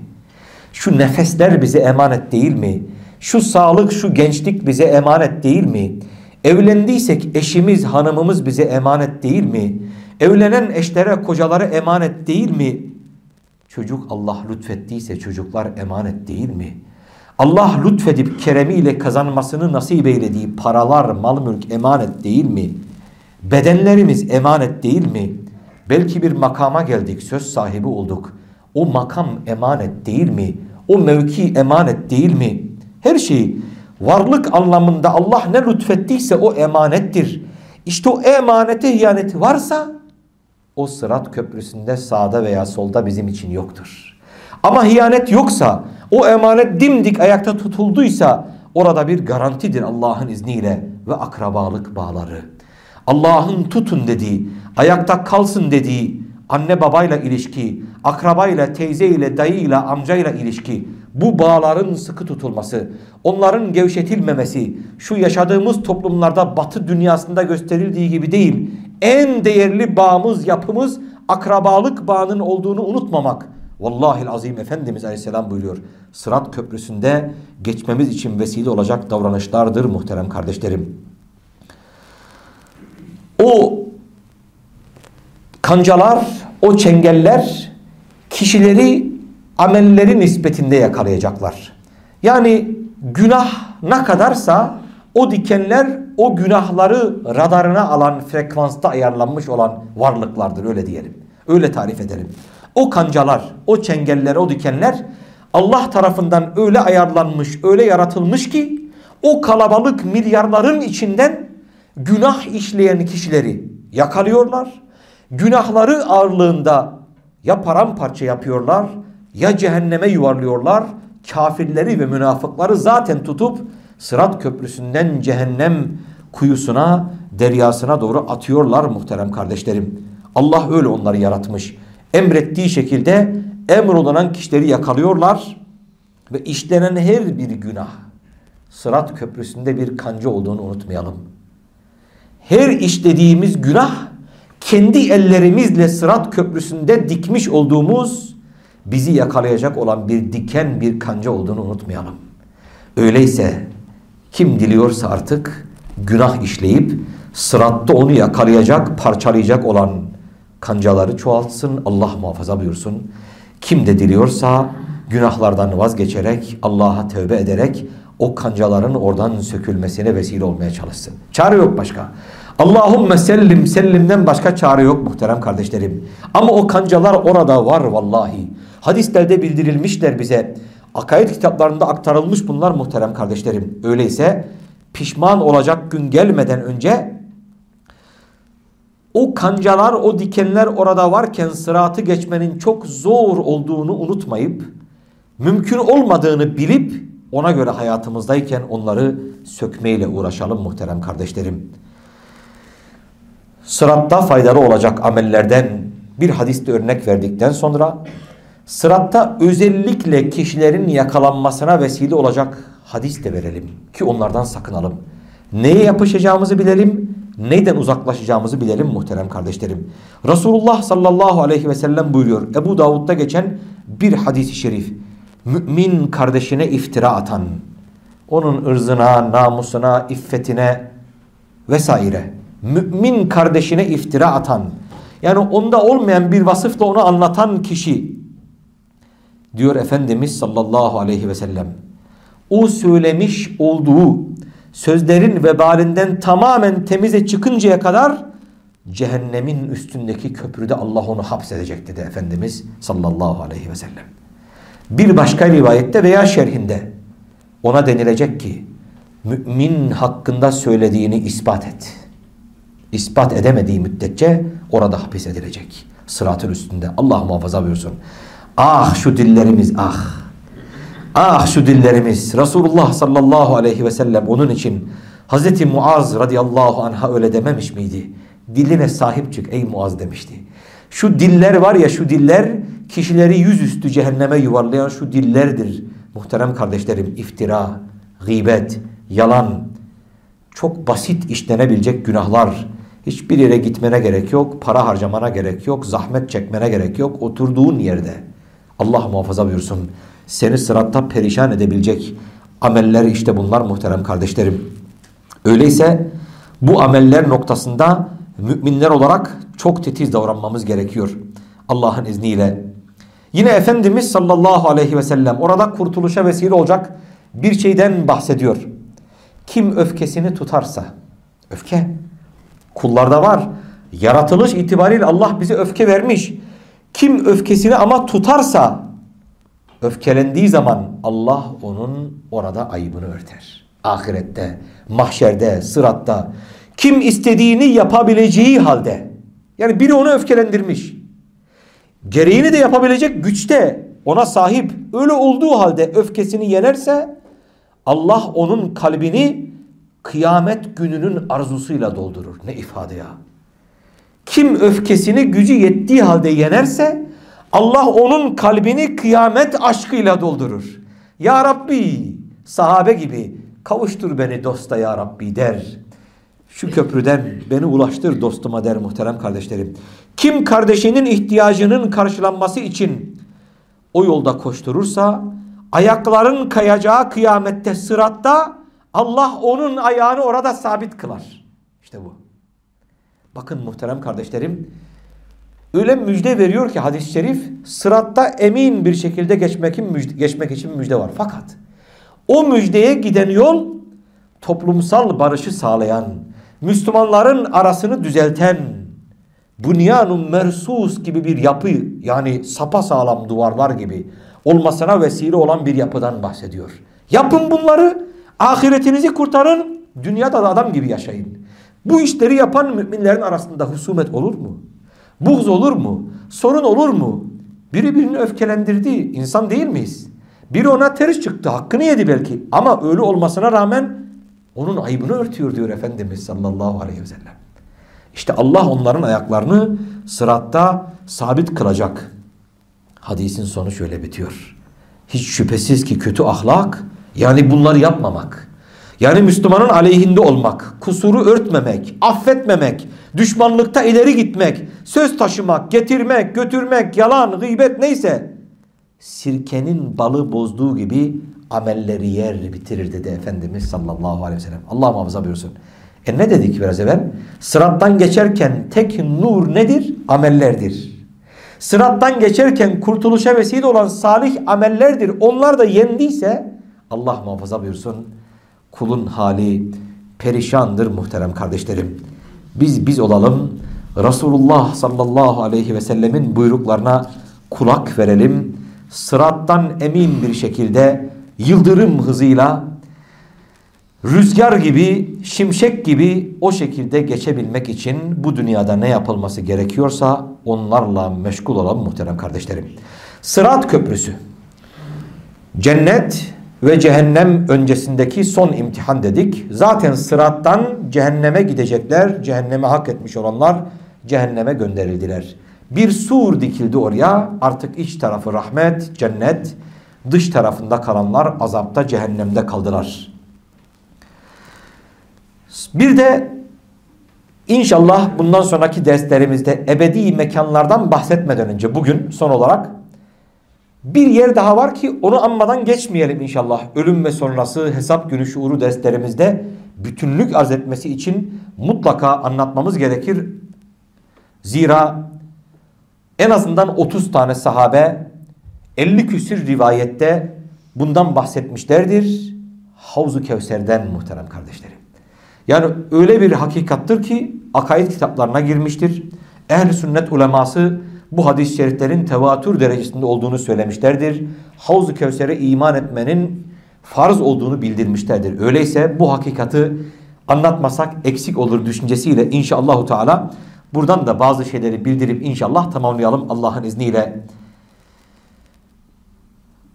Şu nefesler bize emanet değil mi? Şu sağlık, şu gençlik bize emanet değil mi? Evlendiysek eşimiz, hanımımız bize emanet değil mi? Evlenen eşlere, kocaları emanet değil mi? Çocuk Allah lütfettiyse çocuklar emanet değil mi? Allah lütfedip keremiyle kazanmasını nasip eylediği paralar, mal mülk emanet değil mi? Bedenlerimiz emanet değil mi? Belki bir makama geldik, söz sahibi olduk. O makam emanet değil mi? O mevki emanet değil mi? Her şey varlık anlamında Allah ne lütfettiyse o emanettir. İşte o emanete hiyaneti varsa o sırat köprüsünde sağda veya solda bizim için yoktur. Ama hiyanet yoksa o emanet dimdik ayakta tutulduysa orada bir garantidir Allah'ın izniyle ve akrabalık bağları. Allah'ın tutun dediği, ayakta kalsın dediği anne babayla ilişki, akrabayla, teyzeyle, dayıyla, amcayla ilişki, bu bağların sıkı tutulması, onların gevşetilmemesi, şu yaşadığımız toplumlarda batı dünyasında gösterildiği gibi değil, en değerli bağımız, yapımız akrabalık bağının olduğunu unutmamak. Vallahi azim Efendimiz Aleyhisselam buyuruyor. Sırat köprüsünde geçmemiz için vesile olacak davranışlardır muhterem kardeşlerim. O kancalar, o çengeller kişileri amelleri nispetinde yakalayacaklar. Yani günah ne kadarsa o dikenler o günahları radarına alan frekansta ayarlanmış olan varlıklardır öyle diyelim. Öyle tarif edelim. O kancalar, o çengeller, o dikenler Allah tarafından öyle ayarlanmış, öyle yaratılmış ki o kalabalık milyarların içinden günah işleyen kişileri yakalıyorlar. Günahları ağırlığında ya paramparça yapıyorlar ya cehenneme yuvarlıyorlar. Kafirleri ve münafıkları zaten tutup Sırat köprüsünden cehennem kuyusuna, deryasına doğru atıyorlar muhterem kardeşlerim. Allah öyle onları yaratmış. Emrettiği şekilde emrolanan kişileri yakalıyorlar ve işlenen her bir günah Sırat köprüsünde bir kanca olduğunu unutmayalım. Her işlediğimiz günah kendi ellerimizle Sırat köprüsünde dikmiş olduğumuz bizi yakalayacak olan bir diken bir kanca olduğunu unutmayalım. Öyleyse kim diliyorsa artık günah işleyip sıratta onu yakalayacak, parçalayacak olan kancaları çoğaltsın. Allah muhafaza buyursun. Kim de diliyorsa günahlardan vazgeçerek, Allah'a tövbe ederek o kancaların oradan sökülmesine vesile olmaya çalışsın. Çare yok başka. Allahümme sellim sellimden başka çare yok muhterem kardeşlerim. Ama o kancalar orada var vallahi. Hadislerde bildirilmişler bize. Akaid kitaplarında aktarılmış bunlar muhterem kardeşlerim. Öyleyse pişman olacak gün gelmeden önce o kancalar, o dikenler orada varken sıratı geçmenin çok zor olduğunu unutmayıp mümkün olmadığını bilip ona göre hayatımızdayken onları sökmeyle uğraşalım muhterem kardeşlerim. Sıratta faydalı olacak amellerden bir hadiste örnek verdikten sonra Sıratta özellikle kişilerin yakalanmasına vesile olacak hadis de verelim ki onlardan sakınalım. Neye yapışacağımızı bilelim, neyden uzaklaşacağımızı bilelim muhterem kardeşlerim. Resulullah sallallahu aleyhi ve sellem buyuruyor. Ebu Davud'da geçen bir hadis-i şerif. Mümin kardeşine iftira atan, onun ırzına, namusuna, iffetine vesaire mümin kardeşine iftira atan yani onda olmayan bir vasıfla onu anlatan kişi diyor Efendimiz sallallahu aleyhi ve sellem o söylemiş olduğu sözlerin vebalinden tamamen temize çıkıncaya kadar cehennemin üstündeki köprüde Allah onu hapsedecek dedi Efendimiz sallallahu aleyhi ve sellem. Bir başka rivayette veya şerhinde ona denilecek ki mümin hakkında söylediğini ispat et. İspat edemediği müddetçe orada hapis edilecek. Sıratın üstünde. Allah muhafaza buyursun. Ah şu dillerimiz ah. Ah şu dillerimiz. Resulullah sallallahu aleyhi ve sellem onun için Hazreti Muaz radıyallahu anh'a öyle dememiş miydi? Diline sahip çık ey Muaz demişti. Şu diller var ya şu diller kişileri yüzüstü cehenneme yuvarlayan şu dillerdir. Muhterem kardeşlerim iftira, gıybet, yalan çok basit işlenebilecek günahlar. Hiçbir yere gitmene gerek yok, para harcamana gerek yok, zahmet çekmene gerek yok. Oturduğun yerde Allah muhafaza buyursun seni sıratta perişan edebilecek ameller işte bunlar muhterem kardeşlerim. Öyleyse bu ameller noktasında müminler olarak çok titiz davranmamız gerekiyor. Allah'ın izniyle. Yine Efendimiz sallallahu aleyhi ve sellem orada kurtuluşa vesile olacak bir şeyden bahsediyor. Kim öfkesini tutarsa, öfke kullarda var. Yaratılış itibariyle Allah bize öfke vermiş. Kim öfkesini ama tutarsa, öfkelendiği zaman Allah onun orada ayıbını örter. Ahirette, mahşerde, sıratta. Kim istediğini yapabileceği halde. Yani biri onu öfkelendirmiş. Gereğini de yapabilecek güçte ona sahip. Öyle olduğu halde öfkesini yenerse Allah onun kalbini kıyamet gününün arzusuyla doldurur. Ne ifade ya. Kim öfkesini gücü yettiği halde yenerse Allah onun kalbini kıyamet aşkıyla doldurur. Ya Rabbi sahabe gibi kavuştur beni dosta ya Rabbi der. Şu köprüden beni ulaştır dostuma der muhterem kardeşlerim. Kim kardeşinin ihtiyacının karşılanması için o yolda koşturursa ayakların kayacağı kıyamette sıratta Allah onun ayağını orada sabit kılar. İşte bu. Bakın muhterem kardeşlerim öyle müjde veriyor ki hadis-i şerif sıratta emin bir şekilde geçmek, müjde, geçmek için müjde var. Fakat o müjdeye giden yol toplumsal barışı sağlayan, Müslümanların arasını düzelten, bunyanun mersus gibi bir yapı yani sapa sağlam duvarlar gibi olmasına vesile olan bir yapıdan bahsediyor. Yapın bunları, ahiretinizi kurtarın, dünyada da adam gibi yaşayın. Bu işleri yapan müminlerin arasında husumet olur mu? Buğz olur mu? Sorun olur mu? Biri birini öfkelendirdi. İnsan değil miyiz? Biri ona ters çıktı. Hakkını yedi belki. Ama öyle olmasına rağmen onun ayıbını örtüyor diyor Efendimiz sallallahu aleyhi ve sellem. İşte Allah onların ayaklarını sıratta sabit kılacak. Hadisin sonu şöyle bitiyor. Hiç şüphesiz ki kötü ahlak yani bunları yapmamak. Yani Müslümanın aleyhinde olmak, kusuru örtmemek, affetmemek, düşmanlıkta ileri gitmek, söz taşımak, getirmek, götürmek, yalan, gıybet neyse sirkenin balı bozduğu gibi amelleri yer bitirir dedi Efendimiz sallallahu aleyhi ve sellem. Allah muhafaza buyursun. E ne dedik biraz evvel? Sırattan geçerken tek nur nedir? Amellerdir. Sırattan geçerken kurtuluşa vesile olan salih amellerdir. Onlar da yendiyse Allah muhafaza buyursun. Kulun hali perişandır muhterem kardeşlerim. Biz biz olalım. Resulullah sallallahu aleyhi ve sellemin buyruklarına kulak verelim. Sırattan emin bir şekilde yıldırım hızıyla rüzgar gibi, şimşek gibi o şekilde geçebilmek için bu dünyada ne yapılması gerekiyorsa onlarla meşgul olalım muhterem kardeşlerim. Sırat köprüsü. Cennet ve cehennem öncesindeki son imtihan dedik. Zaten sırattan cehenneme gidecekler. Cehenneme hak etmiş olanlar cehenneme gönderildiler. Bir sur dikildi oraya. Artık iç tarafı rahmet, cennet. Dış tarafında kalanlar azapta, cehennemde kaldılar. Bir de inşallah bundan sonraki derslerimizde ebedi mekanlardan bahsetmeden önce bugün son olarak Bir yer daha var ki onu anmadan geçmeyelim inşallah. Ölüm ve sonrası hesap günü şuuru derslerimizde bütünlük arz etmesi için mutlaka anlatmamız gerekir. Zira en azından 30 tane sahabe 50 küsür rivayette bundan bahsetmişlerdir. Havzu Kevser'den muhterem kardeşlerim. Yani öyle bir hakikattır ki akaid kitaplarına girmiştir. Ehl-i sünnet uleması bu hadis-i şeriflerin tevatür derecesinde olduğunu söylemişlerdir. Havzu Kevser'e iman etmenin farz olduğunu bildirmişlerdir. Öyleyse bu hakikati anlatmasak eksik olur düşüncesiyle inşallahü teala buradan da bazı şeyleri bildirip inşallah tamamlayalım Allah'ın izniyle.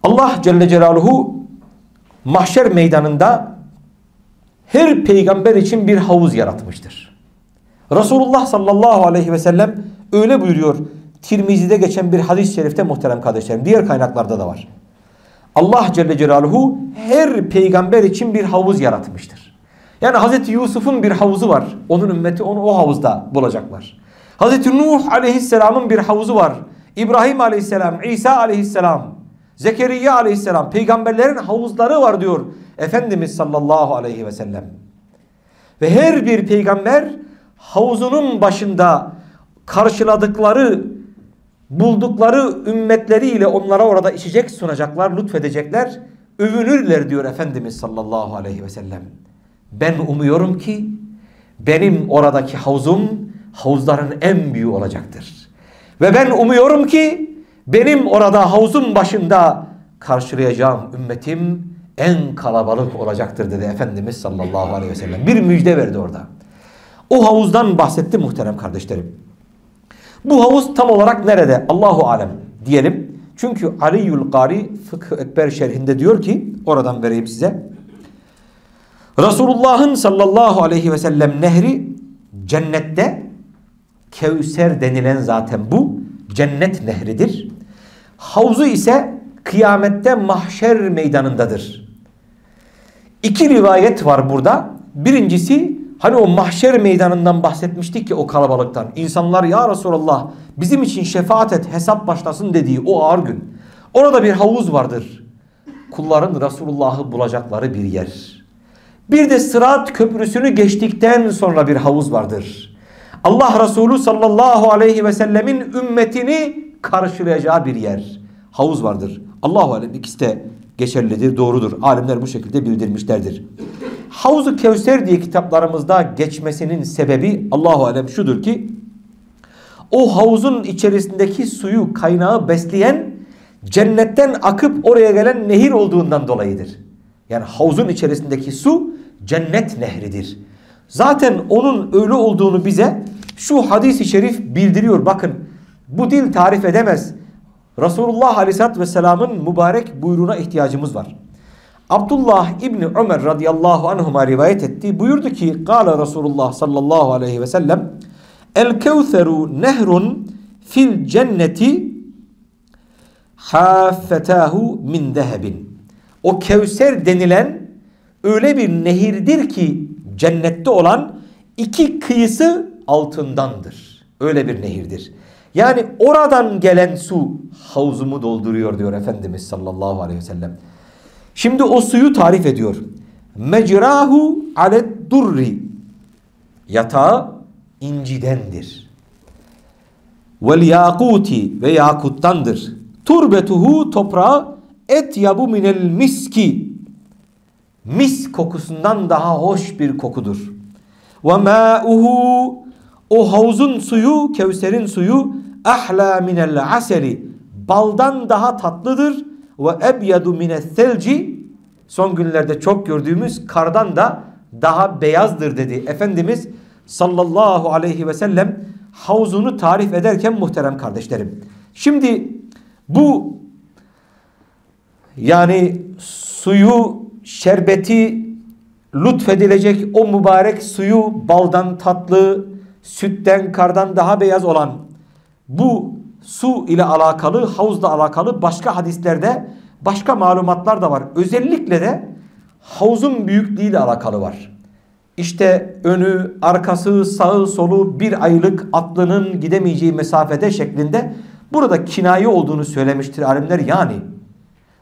Allah Celle Celaluhu mahşer meydanında her peygamber için bir havuz yaratmıştır. Resulullah sallallahu aleyhi ve sellem öyle buyuruyor. Tirmizi'de geçen bir hadis-i şerifte muhterem kardeşlerim. Diğer kaynaklarda da var. Allah Celle Celaluhu her peygamber için bir havuz yaratmıştır. Yani Hazreti Yusuf'un bir havuzu var. Onun ümmeti onu o havuzda bulacaklar. Hazreti Nuh aleyhisselamın bir havuzu var. İbrahim aleyhisselam, İsa aleyhisselam, Zekeriya aleyhisselam peygamberlerin havuzları var diyor Efendimiz sallallahu aleyhi ve sellem. Ve her bir peygamber havuzunun başında karşıladıkları buldukları ümmetleriyle onlara orada içecek sunacaklar, lütfedecekler, övünürler diyor Efendimiz sallallahu aleyhi ve sellem. Ben umuyorum ki benim oradaki havuzum havuzların en büyüğü olacaktır. Ve ben umuyorum ki benim orada havuzun başında karşılayacağım ümmetim en kalabalık olacaktır dedi Efendimiz sallallahu aleyhi ve sellem. Bir müjde verdi orada. O havuzdan bahsetti muhterem kardeşlerim. Bu havuz tam olarak nerede? Allahu alem diyelim. Çünkü Aliül Gari Fıkh Ekber şerhinde diyor ki oradan vereyim size. Resulullah'ın sallallahu aleyhi ve sellem nehri cennette Kevser denilen zaten bu cennet nehridir. Havuzu ise kıyamette mahşer meydanındadır. İki rivayet var burada. Birincisi hani o mahşer meydanından bahsetmiştik ki o kalabalıktan. İnsanlar ya Resulallah bizim için şefaat et hesap başlasın dediği o ağır gün. Orada bir havuz vardır. Kulların Resulullah'ı bulacakları bir yer. Bir de Sırat Köprüsü'nü geçtikten sonra bir havuz vardır. Allah Resulü sallallahu aleyhi ve sellemin ümmetini karşılayacağı bir yer. Havuz vardır. Allahu alem ikisi de geçerlidir, doğrudur. Alimler bu şekilde bildirmişlerdir. Havzu Kevser diye kitaplarımızda geçmesinin sebebi Allahu alem şudur ki o havuzun içerisindeki suyu kaynağı besleyen cennetten akıp oraya gelen nehir olduğundan dolayıdır. Yani havuzun içerisindeki su cennet nehridir. Zaten onun öyle olduğunu bize şu hadisi şerif bildiriyor. Bakın bu dil tarif edemez. Resulullah Aleyhisselatü Vesselam'ın mübarek buyruğuna ihtiyacımız var. Abdullah İbni Ömer radıyallahu anhuma rivayet etti. Buyurdu ki Kale Resulullah sallallahu aleyhi ve sellem El kevseru nehrun fil cenneti haffetahu min dehebin. O Kevser denilen öyle bir nehirdir ki cennette olan iki kıyısı altındandır. Öyle bir nehirdir. Yani oradan gelen su havuzumu dolduruyor diyor Efendimiz sallallahu aleyhi ve sellem. Şimdi o suyu tarif ediyor. Mecrahu alet durri. Yatağı incidendir. Vel yakuti ve yakuttandır. Turbetuhu toprağı et yabu minel miski. Mis kokusundan daha hoş bir kokudur. Ve ma'uhu o havuzun suyu, Kevser'in suyu ahla minel aseli baldan daha tatlıdır ve ebyadu mines selci son günlerde çok gördüğümüz kardan da daha beyazdır dedi Efendimiz sallallahu aleyhi ve sellem havuzunu tarif ederken muhterem kardeşlerim. Şimdi bu yani suyu şerbeti lütfedilecek o mübarek suyu baldan tatlı, sütten, kardan daha beyaz olan bu su ile alakalı, havuzla alakalı başka hadislerde başka malumatlar da var. Özellikle de havuzun büyüklüğüyle alakalı var. İşte önü, arkası, sağı, solu bir aylık atlının gidemeyeceği mesafede şeklinde Burada kinayi olduğunu söylemiştir alimler. Yani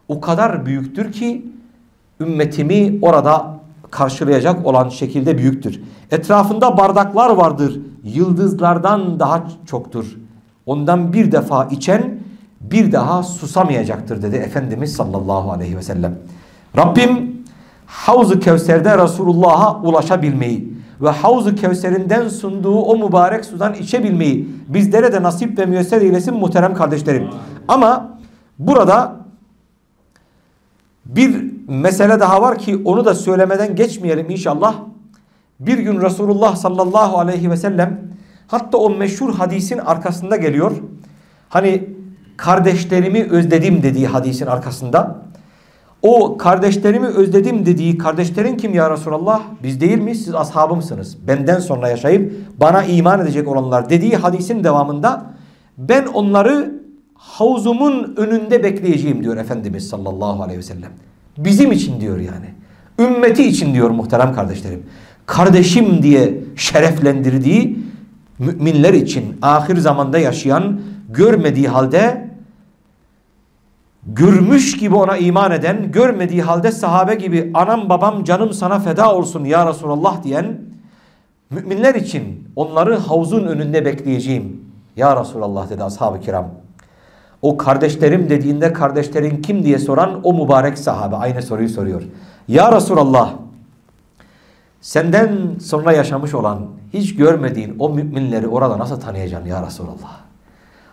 o kadar büyüktür ki ümmetimi orada karşılayacak olan şekilde büyüktür. Etrafında bardaklar vardır. Yıldızlardan daha çoktur. Ondan bir defa içen bir daha susamayacaktır dedi Efendimiz sallallahu aleyhi ve sellem. Rabbim Havz-ı Kevser'de Resulullah'a ulaşabilmeyi ve Havz-ı Kevser'inden sunduğu o mübarek sudan içebilmeyi bizlere de nasip ve müyesser eylesin muhterem kardeşlerim. Ama burada bir mesele daha var ki onu da söylemeden geçmeyelim inşallah. Bir gün Resulullah sallallahu aleyhi ve sellem hatta o meşhur hadisin arkasında geliyor. Hani kardeşlerimi özledim dediği hadisin arkasında. O kardeşlerimi özledim dediği kardeşlerin kim ya Resulallah? Biz değil mi? Siz ashabımsınız. Benden sonra yaşayıp bana iman edecek olanlar dediği hadisin devamında ben onları havuzumun önünde bekleyeceğim diyor Efendimiz sallallahu aleyhi ve sellem. Bizim için diyor yani. Ümmeti için diyor muhterem kardeşlerim. Kardeşim diye şereflendirdiği müminler için ahir zamanda yaşayan görmediği halde görmüş gibi ona iman eden, görmediği halde sahabe gibi anam babam canım sana feda olsun ya Resulallah diyen müminler için onları havuzun önünde bekleyeceğim. Ya Resulallah dedi ashab-ı kiram. O kardeşlerim dediğinde kardeşlerin kim diye soran o mübarek sahabe aynı soruyu soruyor. Ya Resulallah senden sonra yaşamış olan hiç görmediğin o müminleri orada nasıl tanıyacaksın ya Resulallah?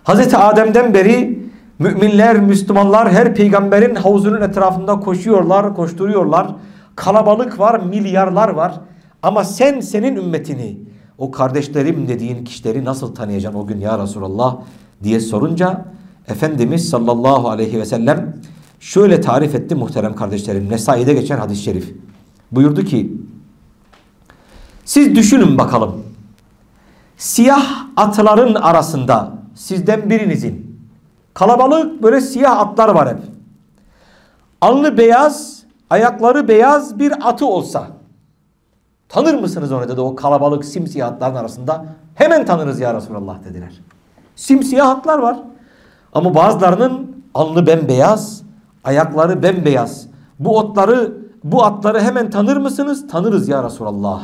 Hazreti Adem'den beri müminler, Müslümanlar her peygamberin havuzunun etrafında koşuyorlar, koşturuyorlar. Kalabalık var, milyarlar var. Ama sen senin ümmetini, o kardeşlerim dediğin kişileri nasıl tanıyacaksın o gün ya Resulallah diye sorunca Efendimiz sallallahu aleyhi ve sellem şöyle tarif etti muhterem kardeşlerim. Nesai'de geçen hadis-i şerif. Buyurdu ki siz düşünün bakalım. Siyah atların arasında sizden birinizin kalabalık böyle siyah atlar var hep. Alnı beyaz, ayakları beyaz bir atı olsa tanır mısınız onu dedi o kalabalık simsiyah atların arasında? Hemen tanırız ya Resulallah dediler. Simsiyah atlar var. Ama bazılarının alnı bembeyaz, ayakları bembeyaz. Bu otları, bu atları hemen tanır mısınız? Tanırız ya Resulallah.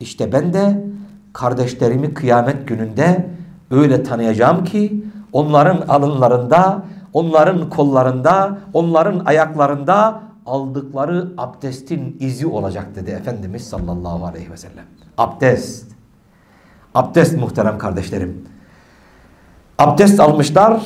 İşte ben de kardeşlerimi kıyamet gününde öyle tanıyacağım ki onların alınlarında, onların kollarında, onların ayaklarında aldıkları abdestin izi olacak dedi Efendimiz sallallahu aleyhi ve sellem. Abdest. Abdest muhterem kardeşlerim. Abdest almışlar,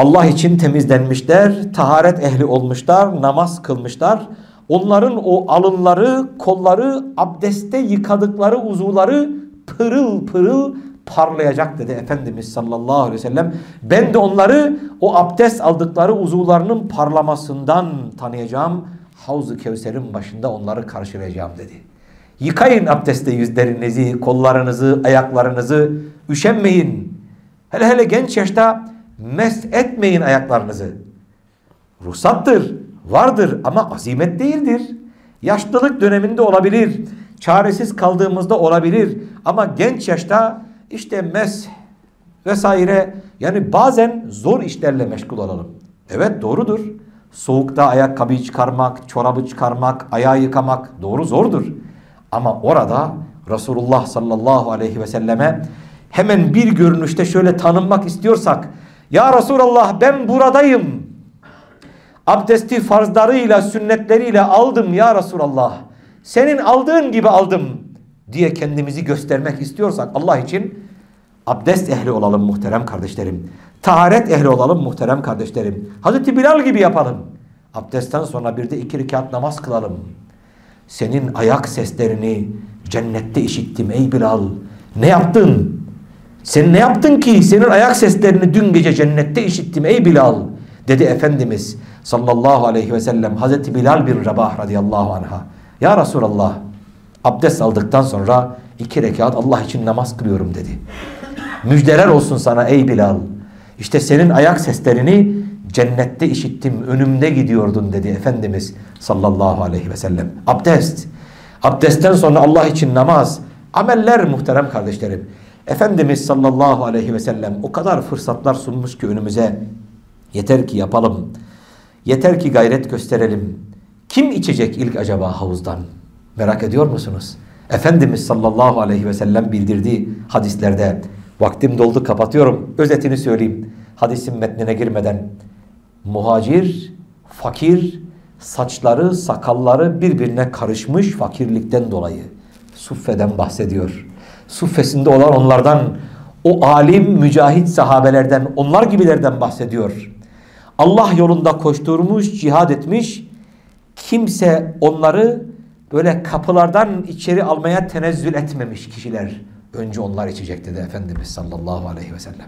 Allah için temizlenmişler, taharet ehli olmuşlar, namaz kılmışlar. Onların o alınları, kolları, abdeste yıkadıkları uzuvları pırıl pırıl parlayacak dedi Efendimiz sallallahu aleyhi ve sellem. Ben de onları o abdest aldıkları uzuvlarının parlamasından tanıyacağım. Havz-ı Kevser'in başında onları karşılayacağım dedi. Yıkayın abdeste yüzlerinizi, kollarınızı, ayaklarınızı. Üşenmeyin. Hele hele genç yaşta mest etmeyin ayaklarınızı. Ruhsattır, vardır ama azimet değildir. Yaşlılık döneminde olabilir. Çaresiz kaldığımızda olabilir. Ama genç yaşta işte mes vesaire yani bazen zor işlerle meşgul olalım. Evet doğrudur. Soğukta ayakkabıyı çıkarmak, çorabı çıkarmak, ayağı yıkamak doğru zordur. Ama orada Resulullah sallallahu aleyhi ve selleme hemen bir görünüşte şöyle tanınmak istiyorsak ya Resulallah ben buradayım. Abdesti farzlarıyla, sünnetleriyle aldım ya Resulallah. Senin aldığın gibi aldım diye kendimizi göstermek istiyorsak Allah için abdest ehli olalım muhterem kardeşlerim. Taharet ehli olalım muhterem kardeşlerim. Hazreti Bilal gibi yapalım. Abdestten sonra bir de iki rekat namaz kılalım. Senin ayak seslerini cennette işittim ey Bilal. Ne yaptın? Sen ne yaptın ki? Senin ayak seslerini dün gece cennette işittim ey Bilal. Dedi Efendimiz sallallahu aleyhi ve sellem Hazreti Bilal bin Rabah radıyallahu anha. Ya Resulallah abdest aldıktan sonra iki rekat Allah için namaz kılıyorum dedi. Müjdeler olsun sana ey Bilal. İşte senin ayak seslerini cennette işittim önümde gidiyordun dedi Efendimiz sallallahu aleyhi ve sellem. Abdest. Abdestten sonra Allah için namaz. Ameller muhterem kardeşlerim. Efendimiz sallallahu aleyhi ve sellem o kadar fırsatlar sunmuş ki önümüze. Yeter ki yapalım. Yeter ki gayret gösterelim. Kim içecek ilk acaba havuzdan? Merak ediyor musunuz? Efendimiz sallallahu aleyhi ve sellem bildirdiği hadislerde vaktim doldu kapatıyorum. Özetini söyleyeyim. Hadisin metnine girmeden muhacir, fakir, saçları, sakalları birbirine karışmış fakirlikten dolayı suffeden bahsediyor. Suffesinde olan onlardan, o alim, mücahit sahabelerden, onlar gibilerden bahsediyor. Allah yolunda koşturmuş, cihad etmiş, kimse onları böyle kapılardan içeri almaya tenezzül etmemiş kişiler. Önce onlar içecek dedi Efendimiz sallallahu aleyhi ve sellem.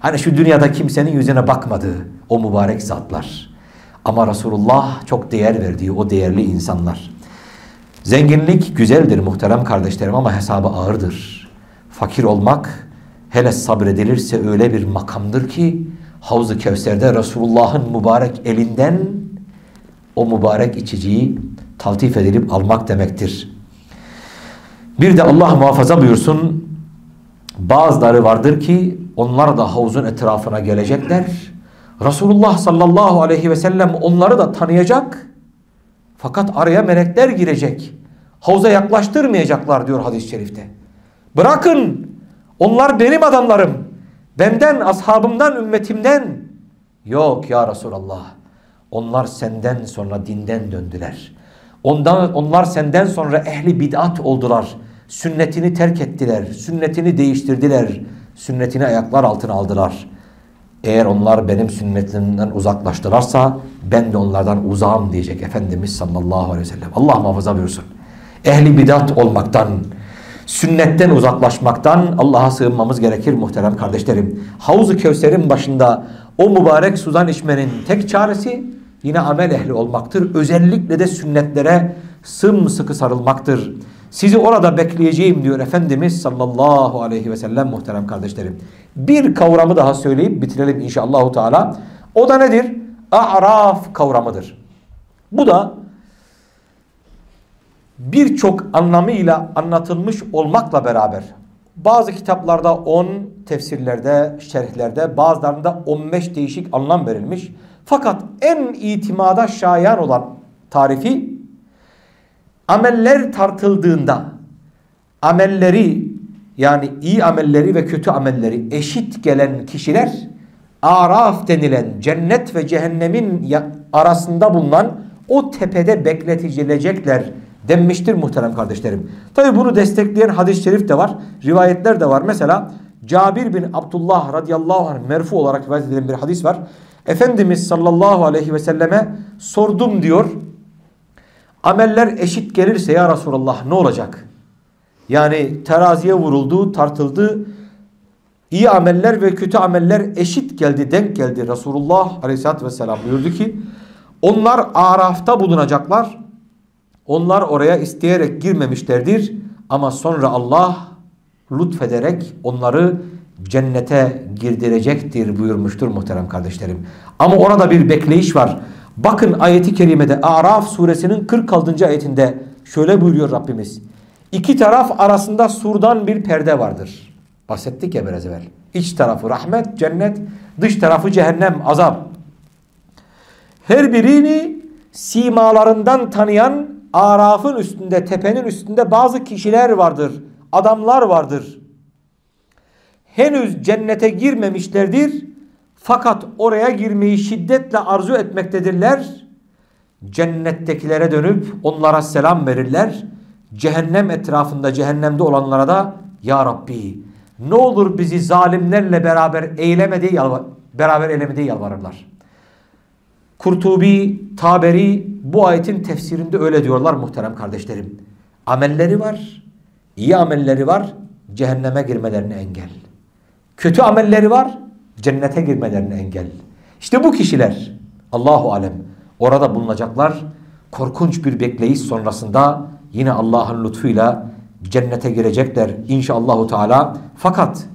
Hani şu dünyada kimsenin yüzüne bakmadığı o mübarek zatlar. Ama Resulullah çok değer verdiği o değerli insanlar. Zenginlik güzeldir muhterem kardeşlerim ama hesabı ağırdır. Fakir olmak hele sabredilirse öyle bir makamdır ki Havz-ı Kevser'de Resulullah'ın mübarek elinden o mübarek içiciyi taltif edilip almak demektir. Bir de Allah muhafaza buyursun bazıları vardır ki onlar da havuzun etrafına gelecekler. Resulullah sallallahu aleyhi ve sellem onları da tanıyacak. Fakat araya melekler girecek. Havuza yaklaştırmayacaklar diyor hadis-i şerifte. Bırakın onlar benim adamlarım. Benden, ashabımdan, ümmetimden. Yok ya Resulallah. Onlar senden sonra dinden döndüler. Ondan, onlar senden sonra ehli bid'at oldular. Sünnetini terk ettiler. Sünnetini değiştirdiler. Sünnetini ayaklar altına aldılar. Eğer onlar benim sünnetimden uzaklaştılarsa ben de onlardan uzağım diyecek Efendimiz sallallahu aleyhi ve sellem. Allah muhafaza buyursun. Ehli bidat olmaktan, sünnetten uzaklaşmaktan Allah'a sığınmamız gerekir muhterem kardeşlerim. Havuz-ı Kevser'in başında o mübarek sudan içmenin tek çaresi yine amel ehli olmaktır. Özellikle de sünnetlere sımsıkı sarılmaktır. Sizi orada bekleyeceğim diyor Efendimiz sallallahu aleyhi ve sellem muhterem kardeşlerim. Bir kavramı daha söyleyip bitirelim inşallah. Teala. O da nedir? A'raf kavramıdır. Bu da birçok anlamıyla anlatılmış olmakla beraber bazı kitaplarda 10, tefsirlerde, şerhlerde bazılarında 15 değişik anlam verilmiş. Fakat en itimada şayan olan tarifi ameller tartıldığında amelleri yani iyi amelleri ve kötü amelleri eşit gelen kişiler Araf denilen cennet ve cehennemin arasında bulunan o tepede bekletilecekler denmiştir muhterem kardeşlerim. Tabi bunu destekleyen hadis-i şerif de var. Rivayetler de var. Mesela Cabir bin Abdullah radıyallahu anh merfu olarak rivayet edilen bir hadis var. Efendimiz sallallahu aleyhi ve selleme sordum diyor. Ameller eşit gelirse ya Resulallah ne olacak? Yani teraziye vuruldu, tartıldı. İyi ameller ve kötü ameller eşit geldi, denk geldi. Resulullah aleyhissalatü vesselam buyurdu ki onlar arafta bulunacaklar. Onlar oraya isteyerek girmemişlerdir. Ama sonra Allah lütfederek onları cennete girdirecektir buyurmuştur muhterem kardeşlerim. Ama orada bir bekleyiş var. Bakın ayeti kerimede Araf suresinin 46. ayetinde şöyle buyuruyor Rabbimiz. İki taraf arasında surdan bir perde vardır. Bahsettik ya biraz evvel. İç tarafı rahmet, cennet, dış tarafı cehennem, azap. Her birini simalarından tanıyan Araf'ın üstünde, tepenin üstünde bazı kişiler vardır. Adamlar vardır. Henüz cennete girmemişlerdir. Fakat oraya girmeyi şiddetle arzu etmektedirler. Cennettekilere dönüp onlara selam verirler. Cehennem etrafında cehennemde olanlara da Ya Rabbi ne olur bizi zalimlerle beraber eyleme diye beraber eyleme diye yalvarırlar. Kurtubi, Taberi bu ayetin tefsirinde öyle diyorlar muhterem kardeşlerim. Amelleri var, iyi amelleri var, cehenneme girmelerine engel. Kötü amelleri var, cennete girmelerine engel. İşte bu kişiler Allahu alem orada bulunacaklar. Korkunç bir bekleyiş sonrasında yine Allah'ın lütfuyla cennete girecekler inşallahü teala. Fakat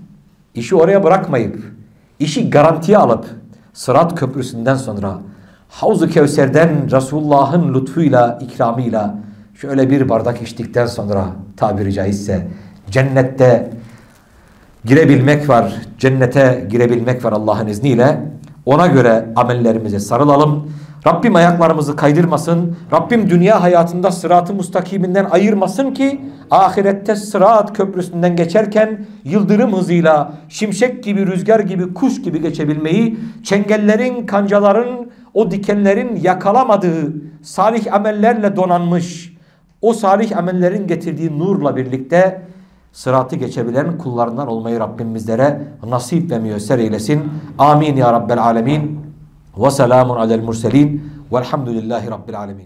işi oraya bırakmayıp işi garantiye alıp Sırat Köprüsü'nden sonra Havzu Kevser'den Resulullah'ın lütfuyla, ikramıyla şöyle bir bardak içtikten sonra tabiri caizse cennette girebilmek var, cennete girebilmek var Allah'ın izniyle. Ona göre amellerimize sarılalım. Rabbim ayaklarımızı kaydırmasın. Rabbim dünya hayatında sıratı mustakiminden ayırmasın ki ahirette sırat köprüsünden geçerken yıldırım hızıyla şimşek gibi, rüzgar gibi, kuş gibi geçebilmeyi, çengellerin, kancaların, o dikenlerin yakalamadığı salih amellerle donanmış, o salih amellerin getirdiği nurla birlikte sıratı geçebilen kullarından olmayı Rabbim bizlere nasip ve müyesser eylesin. Amin ya Rabbel alemin. Ve selamun alel murselin. Velhamdülillahi Rabbil alemin.